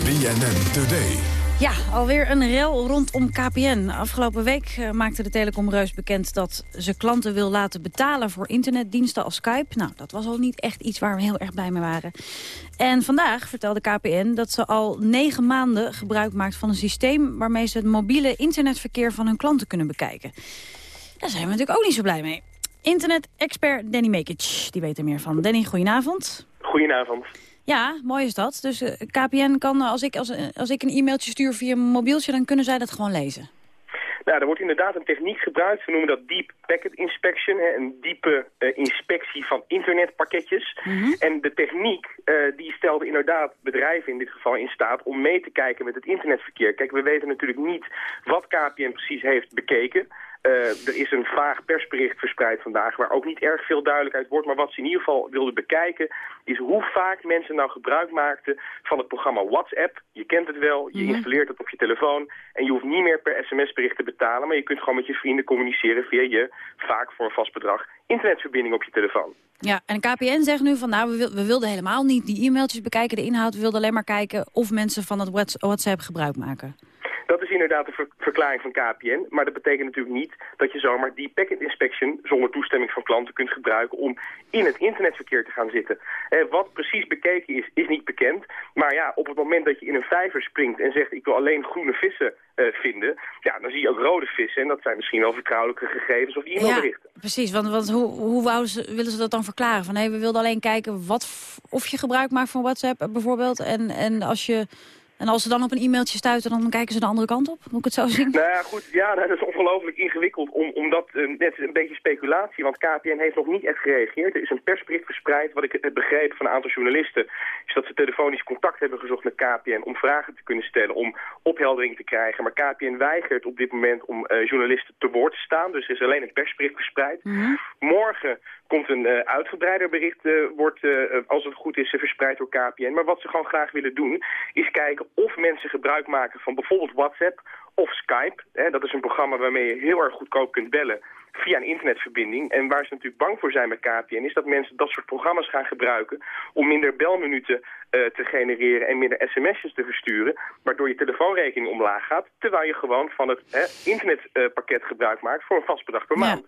BNN Today. Ja, alweer een rel rondom KPN. Afgelopen week uh, maakte de telecomreus bekend dat ze klanten wil laten betalen voor internetdiensten als Skype. Nou, dat was al niet echt iets waar we heel erg blij mee waren. En vandaag vertelde KPN dat ze al negen maanden gebruik maakt van een systeem waarmee ze het mobiele internetverkeer van hun klanten kunnen bekijken. Daar zijn we natuurlijk ook niet zo blij mee. Internet-expert Danny Mekic, die weet er meer van. Danny, goedenavond. Goedenavond. Ja, mooi is dat. Dus uh, eh, KPN kan, als ik, als, als ik een e-mailtje stuur via mijn mobieltje... dan kunnen zij dat gewoon lezen. Nou, er wordt inderdaad een techniek gebruikt. We noemen dat Deep Packet Inspection. Hè, een diepe uh, inspectie van internetpakketjes. Mm En de techniek uh, die stelde inderdaad bedrijven in dit geval in staat om mee te kijken met het internetverkeer. Kijk, we weten natuurlijk niet wat KPN precies heeft bekeken. Uh, er is een vaag persbericht verspreid vandaag waar ook niet erg veel duidelijkheid wordt. Maar wat ze in ieder geval wilden bekijken is hoe vaak mensen nou gebruik maakten van het programma WhatsApp. Je kent het wel, je mhm. installeert het op je telefoon en je hoeft niet meer per sms-bericht te betalen. Maar je kunt gewoon met je vrienden communiceren via je, vaak voor een vast bedrag, internetverbinding op je telefoon. Ja, en KPN zegt nu van nou, we, we wilden helemaal niet die e-mailtjes bekijken, de inhoud. We wilden alleen maar kijken of mensen van het WhatsApp gebruik maken. Dat is inderdaad de verklaring van KPN. Maar dat betekent natuurlijk niet dat je zomaar die packet inspection zonder toestemming van klanten kunt gebruiken om in het internetverkeer te gaan zitten. Eh, wat precies bekeken is, is niet bekend. Maar ja, op het moment dat je in een vijver springt en zegt ik wil alleen groene vissen uh, vinden, ja, dan zie je ook rode vissen. En dat zijn misschien wel vertrouwelijke gegevens of e-mailberichten. Ja, precies. Want, want hoe, hoe ze, willen ze dat dan verklaren? Van hey, we wilden alleen kijken wat, of je gebruik maakt van WhatsApp bijvoorbeeld. En, en als je en als ze dan op een e-mailtje stuiten, dan kijken ze de andere kant op? Moet ik het zo zien? Nou ja, goed. Ja, nou, dat is ongelooflijk ingewikkeld. Om, omdat, uh, net een beetje speculatie, want KPN heeft nog niet echt gereageerd. Er is een persbericht verspreid. Wat ik heb begrepen van een aantal journalisten... is dat ze telefonisch contact hebben gezocht met KPN... om vragen te kunnen stellen, om opheldering te krijgen. Maar KPN weigert op dit moment om uh, journalisten te woord te staan. Dus er is alleen een persbericht verspreid. Mhm. Morgen komt een uh, uitgebreider bericht, uh, wordt, uh, als het goed is, verspreid door KPN. Maar wat ze gewoon graag willen doen, is kijken of mensen gebruik maken van bijvoorbeeld WhatsApp of Skype. Hè, dat is een programma waarmee je heel erg goedkoop kunt bellen via een internetverbinding. En waar ze natuurlijk bang voor zijn met KPN is dat mensen dat soort programma's gaan gebruiken om minder belminuten te genereren en minder sms'jes te versturen, waardoor je telefoonrekening omlaag gaat, terwijl je gewoon van het hè, internetpakket gebruik maakt voor een vast bedrag per maand.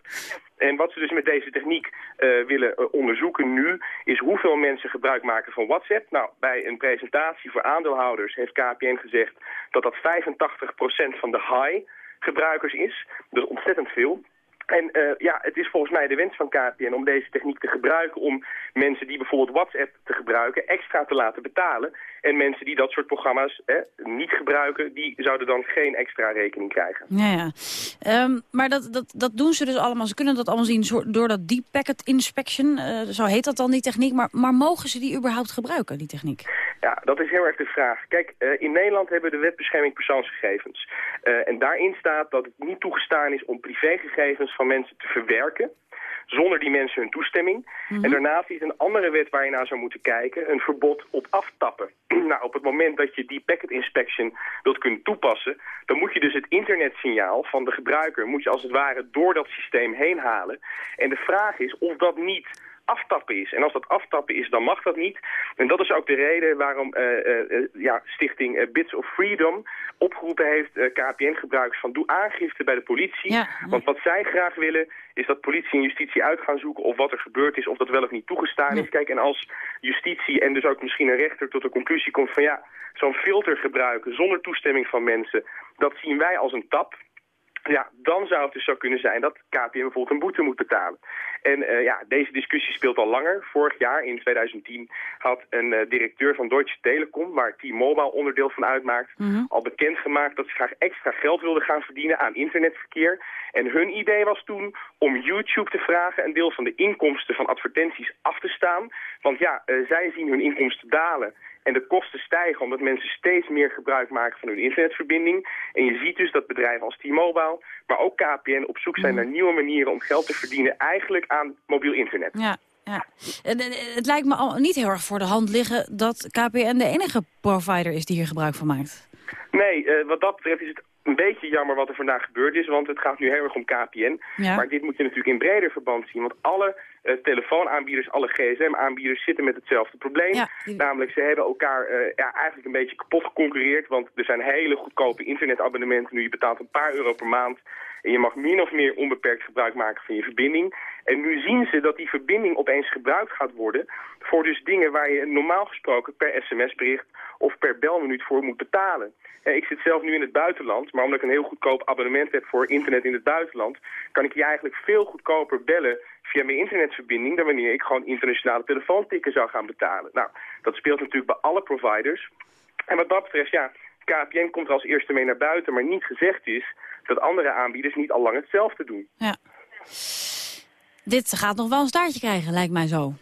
En wat ze dus met deze techniek uh, willen onderzoeken nu, is hoeveel mensen gebruik maken van WhatsApp. Nou, bij een presentatie voor aandeelhouders heeft KPN gezegd dat dat 85% van de high gebruikers is. Is ontzettend veel. En uh, ja, het is volgens mij de wens van KPN om deze techniek te gebruiken... om mensen die bijvoorbeeld WhatsApp te gebruiken extra te laten betalen. En mensen die dat soort programma's niet gebruiken... die zouden dan geen extra rekening krijgen. Ja, ja. Um, maar dat, dat, dat doen ze dus allemaal. Ze kunnen dat allemaal zien door dat deep packet inspection. Uh, zo heet dat dan, die techniek. Maar, maar mogen ze die überhaupt gebruiken, die techniek? Ja, dat is heel erg de vraag. Kijk, uh, in Nederland hebben we de wet bescherming persoonsgegevens. En daarin staat dat het niet toegestaan is om privégegevens van mensen te verwerken zonder die mensen hun toestemming. Mm -hmm. En daarnaast is een andere wet waar je naar zou moeten kijken, een verbod op aftappen. nou, op het moment dat je die packet inspection wilt kunnen toepassen, dan moet je dus het internetsignaal van de gebruiker, moet je als het ware door dat systeem heen halen. En de vraag is of dat niet aftappen is. En als dat aftappen is, dan mag dat niet. En dat is ook de reden waarom uh, uh, ja, stichting Bits of Freedom opgeroepen heeft KPN-gebruikers van doe aangifte bij de politie. Ja. Want wat zij graag willen is dat politie en justitie uit gaan zoeken of wat er gebeurd is, of dat wel of niet toegestaan is. Kijk, en als justitie en dus ook misschien een rechter tot de conclusie komt van ja, zo'n filter gebruiken zonder toestemming van mensen, dat zien wij als een tap. Ja, dan zou het dus zo kunnen zijn dat KPN bijvoorbeeld een boete moet betalen. En uh, ja, deze discussie speelt al langer. Vorig jaar, in 2010, had een uh, directeur van Deutsche Telekom, waar T-Mobile onderdeel van uitmaakt, mm -hmm. al bekendgemaakt dat ze graag extra geld wilden gaan verdienen aan internetverkeer. En hun idee was toen om YouTube te vragen een deel van de inkomsten van advertenties af te staan. Want ja, uh, zij zien hun inkomsten dalen. En de kosten stijgen omdat mensen steeds meer gebruik maken van hun internetverbinding. En je ziet dus dat bedrijven als T-Mobile, maar ook KPN op zoek zijn naar nieuwe manieren om geld te verdienen eigenlijk aan mobiel internet. Ja. Ja. Het lijkt me al niet heel erg voor de hand liggen dat KPN de enige provider is die hier gebruik van maakt. Nee, uh, wat dat betreft is het een beetje jammer wat er vandaag gebeurd is, want het gaat nu heel erg om KPN. Ja. Maar dit moet je natuurlijk in breder verband zien, want alle telefoonaanbieders, alle gsm-aanbieders zitten met hetzelfde probleem. Ja, die... Namelijk, ze hebben elkaar uh, ja, eigenlijk een beetje kapot geconcurreerd, want er zijn hele goedkope internetabonnementen nu. Je betaalt een paar euro per maand en je mag min of meer onbeperkt gebruik maken van je verbinding. En nu zien ze dat die verbinding opeens gebruikt gaat worden voor dus dingen waar je normaal gesproken per sms-bericht of per belminuut voor moet betalen. Ik zit zelf nu in het buitenland, maar omdat ik een heel goedkoop abonnement heb voor internet in het buitenland, kan ik je eigenlijk veel goedkoper bellen via mijn internetverbinding dan wanneer ik gewoon internationale telefoontikken zou gaan betalen. Nou, dat speelt natuurlijk bij alle providers. En wat dat betreft, ja, KPN komt er als eerste mee naar buiten, maar niet gezegd is dat andere aanbieders niet al lang hetzelfde doen. Ja. Dit gaat nog wel een staartje krijgen, lijkt mij zo.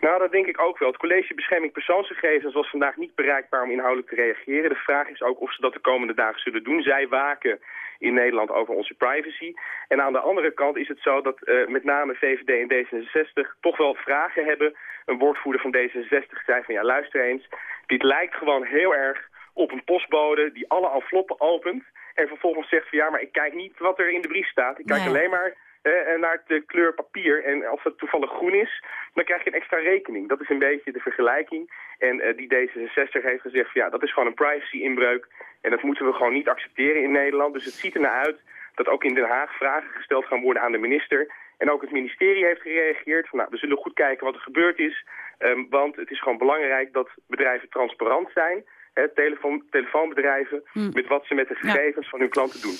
Nou, dat denk ik ook wel. Het College Bescherming Persoonsgegevens was vandaag niet bereikbaar om inhoudelijk te reageren. De vraag is ook of ze dat de komende dagen zullen doen. Zij waken in Nederland over onze privacy. En aan de andere kant is het zo dat uh, met name VVD en D66 toch wel vragen hebben. Een woordvoerder van D66 zei van ja, luister eens, dit lijkt gewoon heel erg op een postbode die alle enveloppen opent. En vervolgens zegt van ja, maar ik kijk niet wat er in de brief staat. Ik kijk nee. alleen maar uh, naar de kleur papier. En als het toevallig groen is, dan krijg je een extra rekening. Dat is een beetje de vergelijking. En uh, die D66 heeft gezegd, ja, dat is gewoon een privacy-inbreuk. En dat moeten we gewoon niet accepteren in Nederland. Dus het ziet er naar uit dat ook in Den Haag vragen gesteld gaan worden aan de minister. En ook het ministerie heeft gereageerd van, nou, we zullen goed kijken wat er gebeurd is. Um, want het is gewoon belangrijk dat bedrijven transparant zijn. Hè, telefoon, telefoonbedrijven, hmm. met wat ze met de gegevens ja. van hun klanten doen.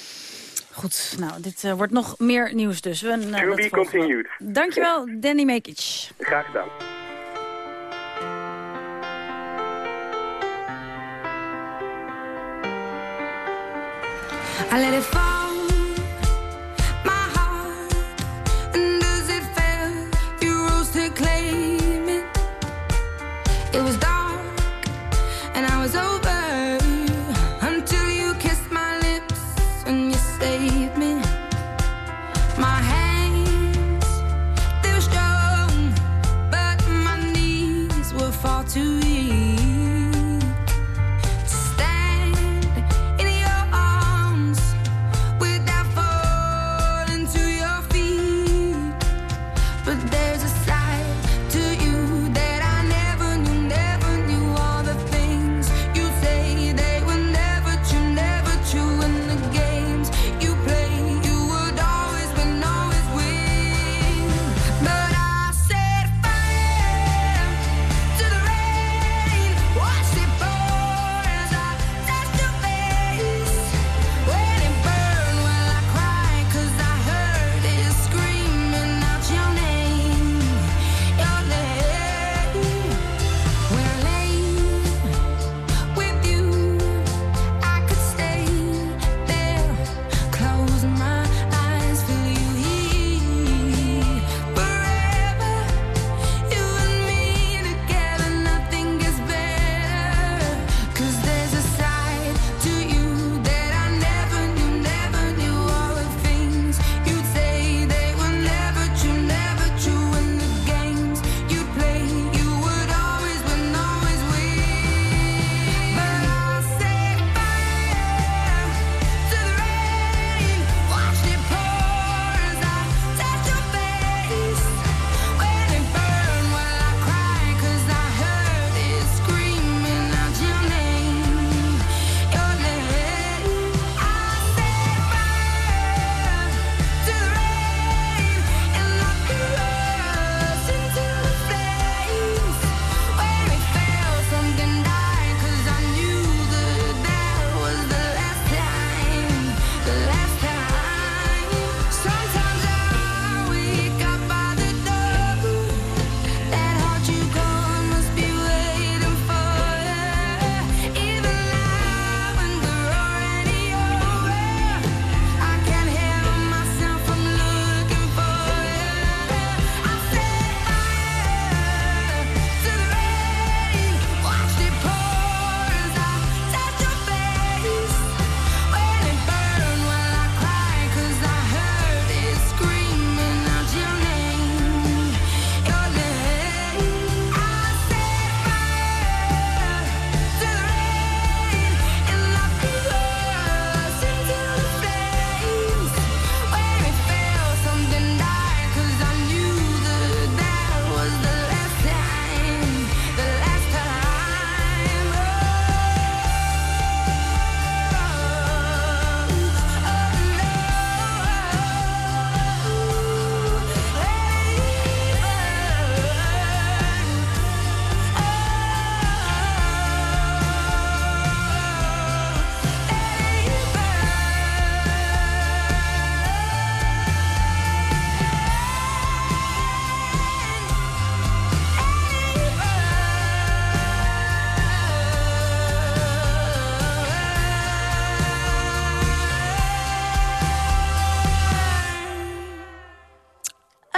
Goed, nou, dit uh, wordt nog meer nieuws dus. We, uh, to be continued. Dankjewel, Danny Mekic. Graag gedaan. I let it fall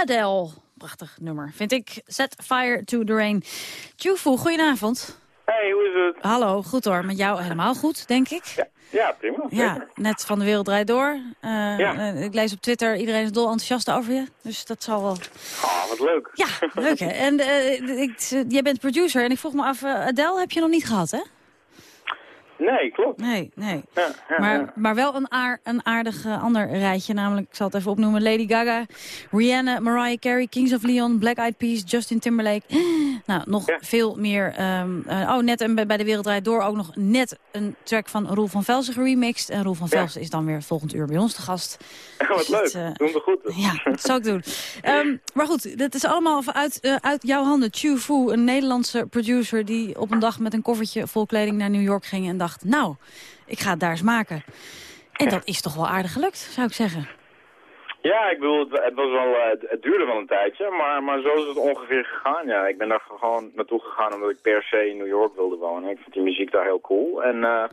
Adele. Prachtig nummer, vind ik. Set Fire to the Rain. Tjufu, goedenavond. Hey, hoe is het? Hallo, goed hoor. Met jou helemaal goed, denk ik. Ja, ja prima. Ja, net van de wereld draait door. Uh, Ja. eh, Ik lees op Twitter, iedereen is dol enthousiast over je. Dus dat zal wel... Ah, wat leuk. Ja, leuk hè. En eh, ik, jij bent producer en ik vroeg me af, eh, Adele heb je nog niet gehad hè? Nee, klopt. Nee, nee. Ja, ja, Maar, ja. maar wel een, aar, een aardig eh, ander rijtje. Namelijk, ik zal het even opnoemen. Lady Gaga, Rihanna, Mariah Carey, Kings of Leon, Black Eyed Peas, Justin Timberlake. Nou, nog veel meer. ehm, eh, oh, net en bij De Wereld Door ook nog net een track van Roel van Velsen geremixed. En Roel van Velsen is dan weer volgend uur bij ons te gast. wat leuk. eh, Doen we goed. Ja, dat zou ik doen. Ehm, maar goed, dat is allemaal uit, uit jouw handen. Chu Fu, een Nederlandse producer die op een dag met een koffertje vol kleding naar New York ging en dacht, nou, ik ga het daar eens maken. En dat is toch wel aardig gelukt, zou ik zeggen. Ja, ik bedoel, het, het was wel, eh, het, duurde wel een tijdje, maar, maar zo is het ongeveer gegaan. Ja, ik ben daar gewoon naartoe gegaan omdat ik per se in New York wilde wonen. Ik vind die muziek daar heel cool. En eh,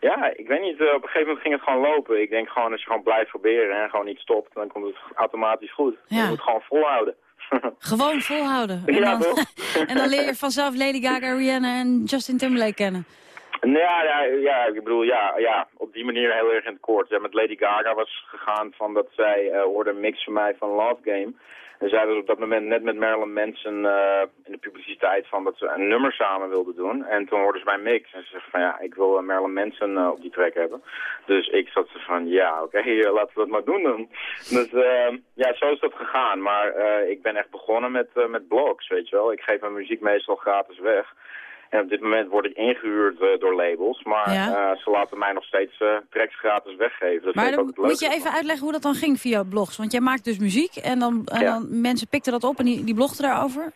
ja, ik weet niet, eh, op een gegeven moment ging het gewoon lopen. Ik denk gewoon, als je gewoon blijft proberen en gewoon niet stopt, dan komt het automatisch goed. Je moet gewoon volhouden. Gewoon volhouden. En, Ja, dan, en dan leer je vanzelf Lady Gaga, Rihanna en Justin Timberlake kennen. Ja, ja, ja, ik bedoel, ja, ja, op die manier heel erg in het kort. Met Lady Gaga was gegaan van dat zij eh, hoorde een mix van mij van Love Game. En zij was op dat moment net met Marilyn Manson eh, in de publiciteit van dat ze een nummer samen wilden doen. En toen hoorde ze mijn mix. En ze zegt van ja, ik wil eh, Marilyn Manson op die track hebben. Dus ik zat ze van ja, oké, laten we dat maar doen dan. Dus eh, ja, zo is dat gegaan. Maar ik ben echt begonnen met, met blogs, weet je wel. Ik geef mijn muziek meestal gratis weg. En op dit moment word ik ingehuurd eh, door labels, maar Ja. eh, ze laten mij nog steeds eh, tracks gratis weggeven. Dat Maar vind ik dan ook het moet je even uitleggen hoe dat dan ging via blogs. Want jij maakt dus muziek en dan, en dan mensen pikten dat op en die, die blogden daarover.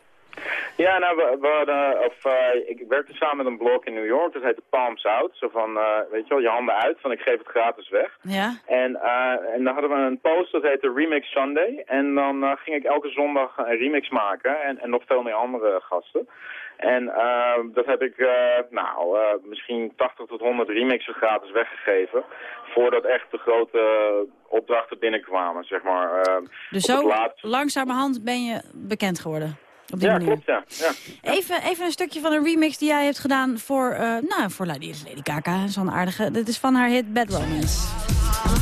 Ja, nou, we, we of, ik werkte samen met een blog in New York, dat heette Palms Out. Zo van, weet je wel, je handen uit, van ik geef het gratis weg. Ja. En, en dan hadden we een post, dat heette Remix Sunday. En dan ging ik elke zondag een remix maken en, en nog veel meer andere gasten. En eh, dat heb ik, eh, nou, eh, misschien 80 tot 100 remixen gratis weggegeven. Voordat echt de grote opdrachten binnenkwamen, zeg maar. eh, Dus zo laatst. langzamerhand ben je bekend geworden. Op die Ja, manier. klopt, ja. ja. Even, even een stukje van een remix die jij hebt gedaan voor, eh nou, voor Lady, Lady Gaga. Zo'n aardige. Dit is van haar hit Bad Romance.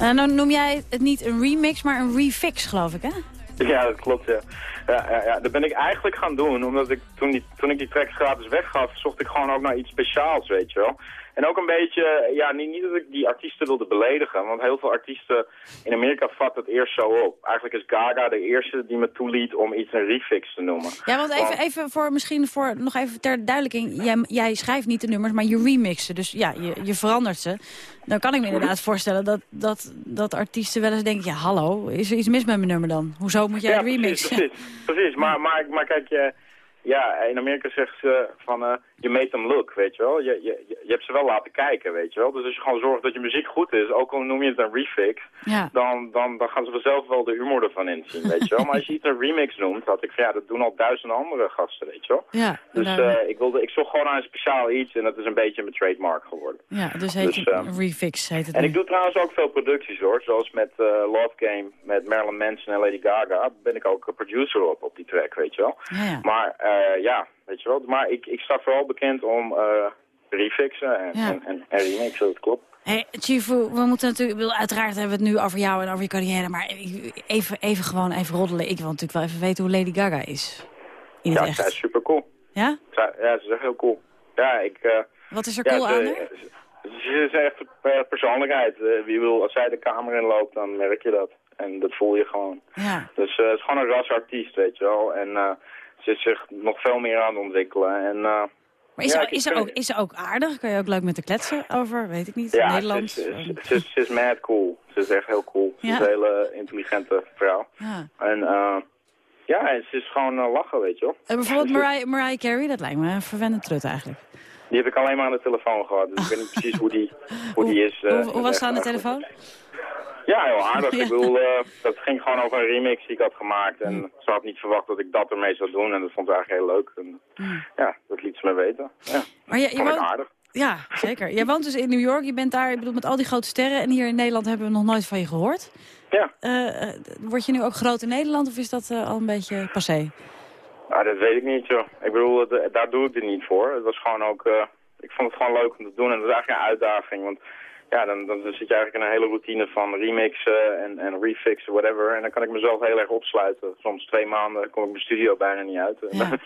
En dan noem jij het niet een remix, maar een refix, geloof ik, hè? Ja, dat klopt, ja. Ja, ja, ja. Dat ben ik eigenlijk gaan doen, omdat ik toen, die, toen ik die tracks gratis weggaf, zocht ik gewoon ook naar iets speciaals, weet je wel. En ook een beetje, ja, niet, niet dat ik die artiesten wilde beledigen, want heel veel artiesten in Amerika vatten het eerst zo op. Eigenlijk is Gaga de eerste die me toeliet om iets een refix te noemen. Ja, want even, even voor misschien voor nog even ter duidelijking. Jij, jij schrijft niet de nummers, maar je remix ze. Dus ja, je, je verandert ze. Dan kan ik me inderdaad voorstellen dat, dat, dat artiesten wel eens denken... ja, hallo, is er iets mis met mijn nummer dan? Hoezo moet jij ja, het remixen? Precies, precies. precies. Maar, maar, maar kijk, je, ja, in Amerika zeggen ze van, eh je made them look, weet je wel. Je, je, je hebt ze wel laten kijken, weet je wel. Dus als je gewoon zorgt dat je muziek goed is, ook al noem je het een refix, Ja. dan, dan, dan gaan ze vanzelf wel de humor ervan inzien, weet je wel. Maar als je iets een remix noemt, had ik van, ja, dat doen al duizenden andere gasten, weet je wel. Ja, Dus daar- eh, ik, wilde, ik zocht gewoon naar een speciaal iets en dat is een beetje mijn trademark geworden. ja, dus heet dus, het eh, een refix, heet het En nu. ik doe trouwens ook veel producties hoor. Zoals met eh, Love Game, met Marilyn Manson en Lady Gaga. Ben ik ook een producer op, op die track, weet je wel. Ja, ja. Maar eh, ja, weet je wel. Maar ik, ik sta vooral bekend om eh refixen en, Ja. en, en, en remixen, dat klopt. Hey, Chifu, we moeten natuurlijk, uiteraard hebben we het nu over jou en over je carrière, maar even, even gewoon even roddelen. Ik wil natuurlijk wel even weten hoe Lady Gaga is. In het Ja, echt. zij is super cool. Ja? Zij, ja, ze is echt heel cool. Ja, ik... eh, Wat is er ja, cool ze, aan haar? Ze, is echt een eh, persoonlijkheid. Wie wil, als zij de kamer in loopt, dan merk je dat. En dat voel je gewoon. Ja. Dus het is gewoon een rasartiest, weet je wel. En ze is zich nog veel meer aan het ontwikkelen. En, eh, Maar is, ja, ze, is, ze ook, is ze ook aardig? Kun je ook leuk met de kletsen over? Weet ik niet. Ja, Nederlands? Ze, is- ze, is- ze is mad cool. Ze is echt heel cool. Ze is een hele intelligente vrouw. Ja. En eh, ja, en ze is gewoon eh, lachen, weet je wel. En bijvoorbeeld Mariah, Mariah Carey, dat lijkt me een verwende trut eigenlijk. Die heb ik alleen maar aan de telefoon gehad. Dus ik weet niet precies hoe die, hoe die is. eh, hoe, hoe was ze aan de telefoon? Ja, heel aardig. Ja. Ik bedoel, eh, dat ging gewoon over een remix die ik had gemaakt. En ze had niet verwacht dat ik dat ermee zou doen. En dat vond ik eigenlijk heel leuk. En, Ja, dat liet ze me weten. Ja, Maar je, je ik woont- aardig. Ja, zeker. Jij woont dus in New York. Je bent daar, ik bedoel, met al die grote sterren. En hier in Nederland hebben we nog nooit van je gehoord. Ja. Eh, eh, word je nu ook groot in Nederland of is dat al een beetje passé? Nou, dat weet ik niet, joh. Ik bedoel, daar doe ik het niet voor. Het was gewoon ook... ik vond het gewoon leuk om te doen. En het was eigenlijk een uitdaging. Want ja, dan, dan zit je eigenlijk in een hele routine van remixen en, en refixen, whatever. En dan kan ik mezelf heel erg opsluiten. Soms twee maanden kom ik mijn studio bijna niet uit.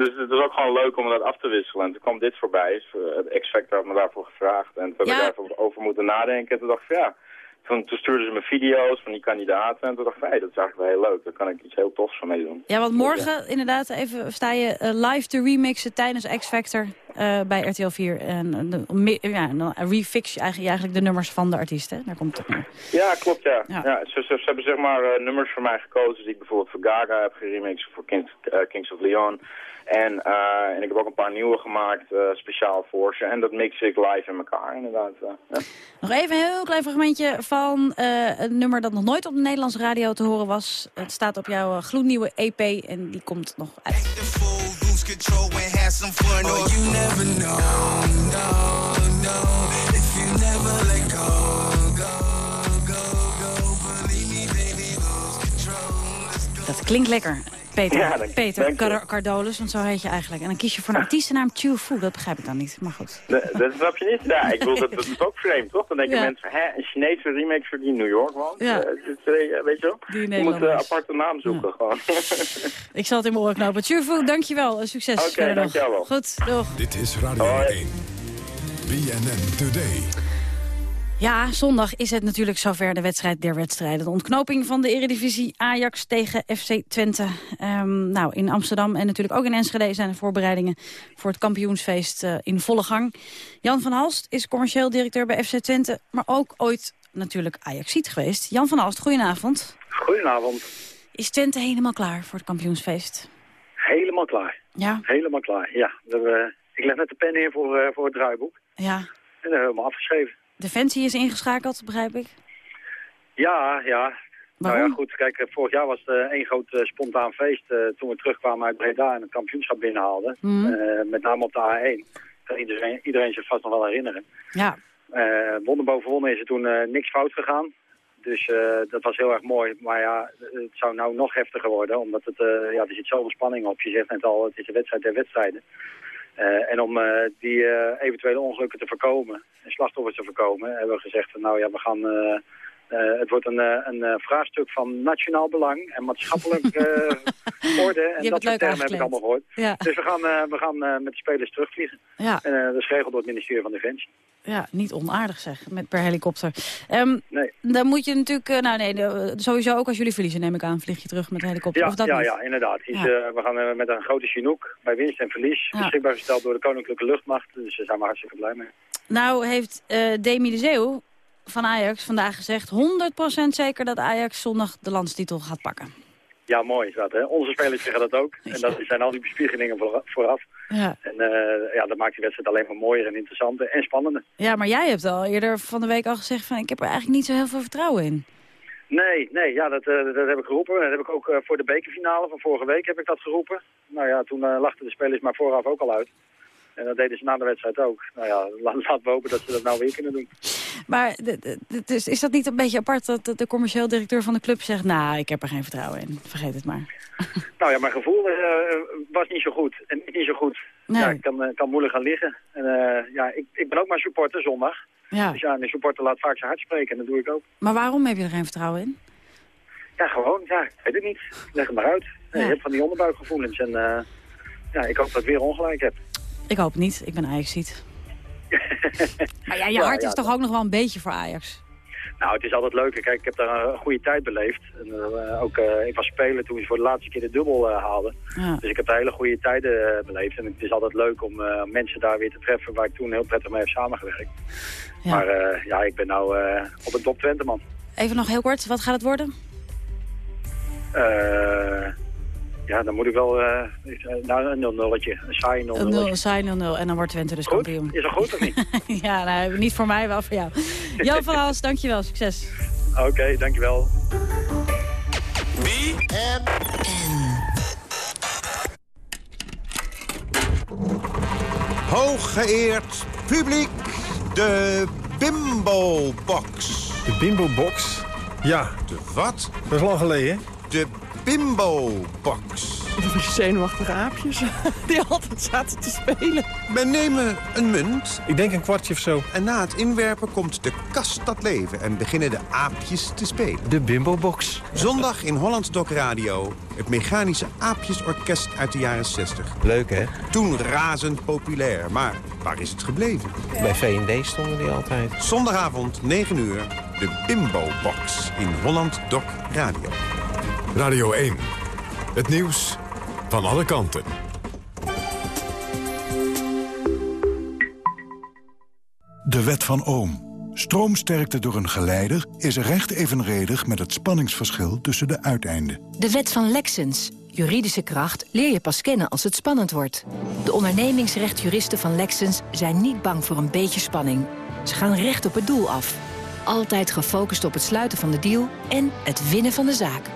dus het was ook gewoon leuk om dat af te wisselen. En toen kwam dit voorbij. Eh, Het X-Factor had me daarvoor gevraagd. En toen heb Ja. ik daar even over moeten nadenken. En toen dacht ik, ja... Toen, toen stuurden ze me video's van die kandidaten. En toen dacht ik, hey, dat is eigenlijk wel heel leuk. Daar kan ik iets heel tofs van meedoen. Ja, want morgen inderdaad even sta je eh, live te remixen tijdens X Factor eh, bij RTL 4. En eh, ja, dan refix je eigenlijk, eigenlijk de nummers van de artiesten. Daar komt het op neer. Ja, klopt, ja. Ja. ja. ze, ze, ze hebben zeg maar nummers voor mij gekozen die ik bijvoorbeeld voor Gaga heb geremixed, voor Kings, Kings of Leon. En, eh, en ik heb ook een paar nieuwe gemaakt, eh, speciaal voor ze. En dat mix ik live in elkaar, inderdaad. eh, ja. Nog even een heel klein fragmentje van eh, een nummer dat nog nooit op de Nederlandse radio te horen was. Het staat op jouw gloednieuwe EP en die komt nog uit. lose control and have some fun. Oh, you never know, no, no. If you never let go, go, go, Dat klinkt lekker. Peter, Ja, dank- Peter dank je. Car Cardolus, want zo heet je eigenlijk. En dan kies je voor een artiestennaam Chew Fu, dat begrijp ik dan niet. Maar goed. Dat, dat snap je niet? Ja, ik bedoel, dat, dat is ook vreemd, toch? Dan denken Ja. mensen, hè, een Chinese remixer die in New York woont? Ja. Eh, eh, weet je wel? Die je moet een is. aparte naam zoeken, gewoon. Ik zal het in mijn oren knopen. Chew Fu, dankjewel. Eh, Succes. Oké, verder nog. dankjewel wel. Goed, doeg. Dit is Radio 1. BNN Today. Ja, zondag is het natuurlijk zover de wedstrijd der wedstrijden. De ontknoping van de eredivisie Ajax tegen FC Twente. Ehm, nou, in Amsterdam en natuurlijk ook in Enschede zijn de voorbereidingen voor het kampioensfeest eh, in volle gang. Jan van Halst is commercieel directeur bij FC Twente, maar ook ooit natuurlijk Ajaxiet geweest. Jan van Halst, goedenavond. Goedenavond. Is Twente helemaal klaar voor het kampioensfeest? Helemaal klaar. Ja? Helemaal klaar, ja. Hebben- ik leg net de pen in voor, eh, voor het draaiboek. Ja. En dat hebben we helemaal afgeschreven. Defensie is ingeschakeld, begrijp ik. Ja, ja. Nou Waarom? ja, goed. Kijk, eh, vorig jaar was het eh, één groot eh, spontaan feest toen we terugkwamen uit Breda en het kampioenschap binnenhaalden. Mhm. Met name op de A1. Kan iedereen, iedereen zich vast nog wel herinneren. Ja. Wonder boven wonder is er toen niks fout gegaan. Dus dat was heel erg mooi. Maar ja, het zou nou nog heftiger worden. Omdat het, ja, er zit zoveel spanning op. Je zegt net al, het is de wedstrijd der wedstrijden. Eh, en om eh, die eh, eventuele ongelukken te voorkomen en slachtoffers te voorkomen, hebben we gezegd nou ja, we gaan... eh, het wordt een, eh, een eh, vraagstuk van nationaal belang en maatschappelijk eh, orde. En dat soort termen heb ik allemaal gehoord. Ja. Dus we gaan, we gaan met de spelers terugvliegen. Ja. En dat is geregeld door het ministerie van Defensie. Ja, niet onaardig zeg, met per helikopter. Ehm, Nee. Dan moet je natuurlijk, nou nee, sowieso ook als jullie verliezen neem ik aan, vlieg je terug met de helikopter. Ja, of dat ja, niet? ja, inderdaad. Die is, Ja. we gaan met een grote Chinook bij winst en verlies beschikbaar gesteld door de Koninklijke Luchtmacht. Dus daar zijn we hartstikke blij mee. Nou heeft Demi de Zeeuw van Ajax vandaag gezegd, 100% zeker dat Ajax zondag de landstitel gaat pakken. Ja, mooi is dat. Hè? Onze spelers zeggen dat ook. En dat zijn al die bespiegelingen voor- vooraf. Ja. En eh, ja, dat maakt die wedstrijd alleen maar mooier en interessanter en spannender. ja, maar jij hebt al eerder van de week al gezegd van ik heb er eigenlijk niet zo heel veel vertrouwen in. Nee, nee, ja, dat, eh, dat heb ik geroepen. Dat heb ik ook eh, voor de bekerfinale van vorige week heb ik dat geroepen. Nou ja, toen lachten de spelers maar vooraf ook al uit. En dat deden ze na de wedstrijd ook. Nou ja, la- laten we hopen dat ze dat nou weer kunnen doen. Maar dus is dat niet een beetje apart dat de, commercieel directeur van de club zegt, nou ik heb er geen vertrouwen in, vergeet het maar. Nou ja, mijn gevoel eh, was niet zo goed. En niet zo goed. Nee. Ja, ik kan, eh, kan moeilijk gaan liggen. En eh, ja, ik, ik ben ook maar supporter zondag. Ja. Dus ja, en een supporter laat vaak zijn hart spreken. En dat doe ik ook. Maar waarom heb je er geen vertrouwen in? Ja, gewoon. Ja, ik weet het niet. Leg het maar uit. Ja. Je hebt van die onderbuikgevoelens. En ja, ik hoop dat ik weer ongelijk heb. Ik hoop het niet, ik ben Ajax-ziet. Maar ja, je hart is toch ook nog wel een beetje voor Ajax? Nou, het is altijd leuk. Kijk, ik heb daar een goede tijd beleefd. En, eh, ook, eh, ik was speler toen ze voor de laatste keer de dubbel eh, haalden. Ja. Dus ik heb daar hele goede tijden beleefd. En het is altijd leuk om mensen daar weer te treffen waar ik toen heel prettig mee heb samengewerkt. Maar ja, ik ben nou op een top 20 man. Even nog heel kort, wat gaat het worden? Eh, ja, dan moet ik wel eh, nou, een 0 nulletje Een saai 0 Een 0, saai 0-0 en dan wordt Twente dus kampioen. Is dat goed of niet? ja, nou, niet voor mij, wel voor jou. Jan van Hals, dankjewel, succes. Oké, dankjewel. Hooggeëerd publiek, de Bimbo Box. De Bimbo Box? Ja. De wat? Dat is lang geleden. De Bimbo Box. Die zenuwachtige aapjes die altijd zaten te spelen. Men nemen een munt. Ik denk een kwartje of zo. En na het inwerpen komt de kast tot leven en beginnen de aapjes te spelen. De Bimbo Box. Zondag in Holland Doc Radio. Het mechanische aapjesorkest uit de jaren 60. Leuk, hè? Toen razend populair, maar waar is het gebleven? Bij V&D stonden die altijd. Zondagavond, 9 uur, de Bimbo Box in Holland Doc Radio. Radio 1. Het nieuws van alle kanten. De wet van Ohm. Stroomsterkte door een geleider is recht evenredig met het spanningsverschil tussen de uiteinden. De wet van Lexens. Juridische kracht leer je pas kennen als het spannend wordt. De ondernemingsrechtjuristen van Lexens zijn niet bang voor een beetje spanning. Ze gaan recht op het doel af. Altijd gefocust op het sluiten van de deal en het winnen van de zaak.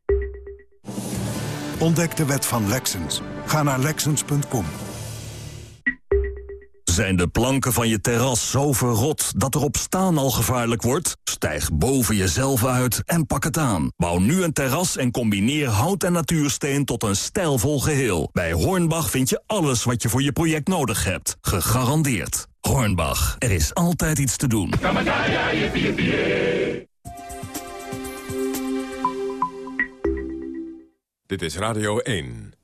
Ontdek de wet van Lexens. Ga naar Lexens.com. Zijn de planken van je terras zo verrot dat er op staan al gevaarlijk wordt? Stijg boven jezelf uit en pak het aan. Bouw nu een terras en combineer hout en natuursteen tot een stijlvol geheel. Bij Hornbach vind je alles wat je voor je project nodig hebt. Gegarandeerd. Hornbach, er is altijd iets te doen. Dit is Radio 1.